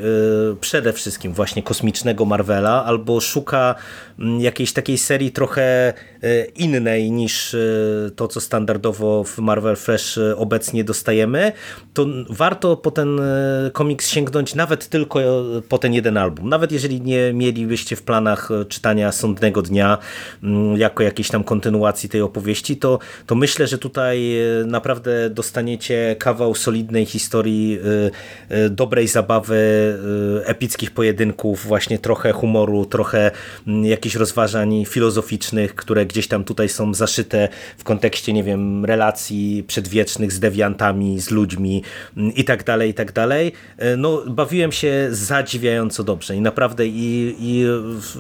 przede wszystkim właśnie kosmicznego Marvela albo szuka mm, jakiejś takiej serii trochę innej niż to, co standardowo w Marvel Fresh obecnie dostajemy, to warto po ten komiks sięgnąć nawet tylko po ten jeden album. Nawet jeżeli nie mielibyście w planach czytania Sądnego Dnia mm, jako jakiejś tam kontynuacji tej opowieści, to, to myślę, że tutaj naprawdę dostaniecie kawał solidnej historii, dobrej zabawy, epickich pojedynków, właśnie trochę humoru, trochę mm, jakichś rozważań filozoficznych, które gdzieś tam tutaj są zaszyte w kontekście, nie wiem, relacji przedwiecznych z dewiantami, z ludźmi mm, i tak dalej, i tak dalej. E, no, bawiłem się zadziwiająco dobrze i naprawdę i, i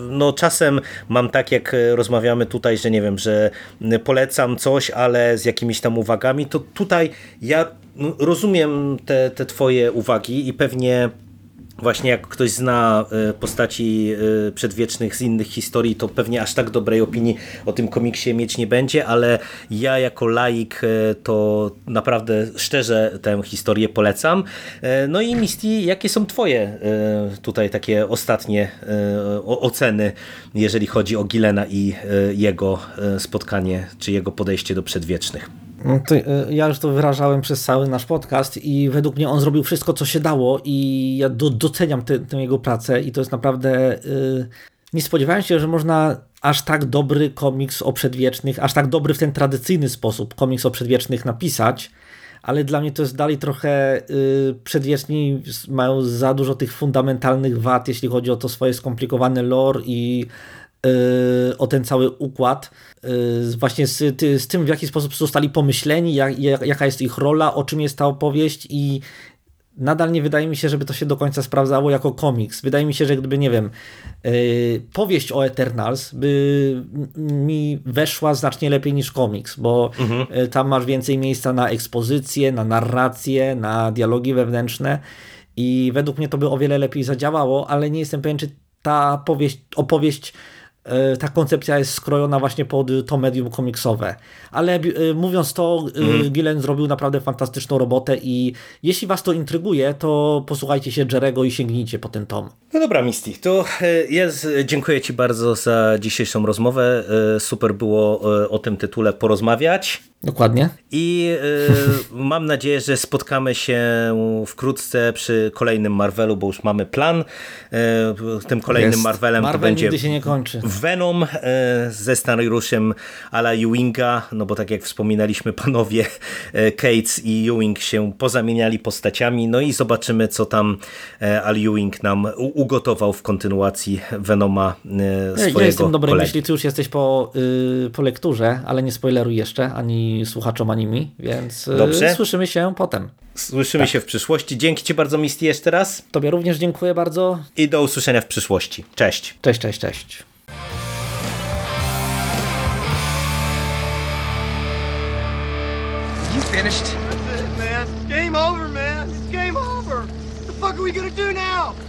no, czasem mam tak, jak rozmawiamy tutaj, że nie wiem, że polecam coś, ale z jakimiś tam uwagami, to tutaj ja no, rozumiem te, te twoje uwagi i pewnie właśnie jak ktoś zna e, postaci e, przedwiecznych z innych historii, to pewnie aż tak dobrej opinii o tym komiksie mieć nie będzie, ale ja jako laik e, to naprawdę szczerze tę historię polecam. No i Misty, jakie są twoje tutaj takie ostatnie oceny, jeżeli chodzi o Gilena i jego spotkanie, czy jego podejście do przedwiecznych? No to, e, ja już to wyrażałem przez cały nasz podcast i według mnie on zrobił wszystko, co się dało i ja do, doceniam tę jego pracę i to jest naprawdę... Yy, nie spodziewałem się, że można aż tak dobry komiks o przedwiecznych, aż tak dobry w ten tradycyjny sposób komiks o przedwiecznych napisać, ale dla mnie to jest dalej trochę yy, przedwieczni mają za dużo tych fundamentalnych wad, jeśli chodzi o to swoje skomplikowane lore i o ten cały układ, y, właśnie z, z, tym, w jaki sposób zostali pomyśleni, jak, jaka jest ich rola, o czym jest ta opowieść i nadal nie wydaje mi się, żeby to się do końca sprawdzało jako komiks. Wydaje mi się, że gdyby, nie wiem, y, powieść o Eternals by mi weszła znacznie lepiej niż komiks, bo mhm. tam masz więcej miejsca na ekspozycję, na narrację, na dialogi wewnętrzne i według mnie to by o wiele lepiej zadziałało, ale nie jestem pewien, czy ta powieść, opowieść ta koncepcja jest skrojona właśnie pod to medium komiksowe. Ale e, mówiąc to, mm. Gillen zrobił naprawdę fantastyczną robotę i jeśli was to intryguje, to posłuchajcie się Jerego i sięgnijcie po ten tom. No dobra, Misty, to jest, dziękuję Ci bardzo za dzisiejszą rozmowę. Super było o tym tytule porozmawiać. Dokładnie. I <laughs> mam nadzieję, że spotkamy się wkrótce przy kolejnym Marvelu, bo już mamy plan. Tym kolejnym Jest. Marvelem Marvel to będzie się nie kończy. Venom ze scenariuszem Ala Ewinga, no bo tak jak wspominaliśmy, panowie Cates i Ewing się pozamieniali postaciami, no i zobaczymy, co tam Al Ewing nam ugotował w kontynuacji Venoma swojego Ja jestem dobrej myśli, ty już jesteś po, po lekturze, ale nie spoileruj jeszcze, ani słuchaczom animi, więc y, Dobrze. słyszymy się potem. Słyszymy tak. się w przyszłości. Dzięki Ci bardzo, Misty, jeszcze raz. Tobie również dziękuję bardzo. I do usłyszenia w przyszłości. Cześć. Cześć, cześć, cześć. You finished? That's it, man. Game over, man. It's game over. What the fuck are we gonna do now?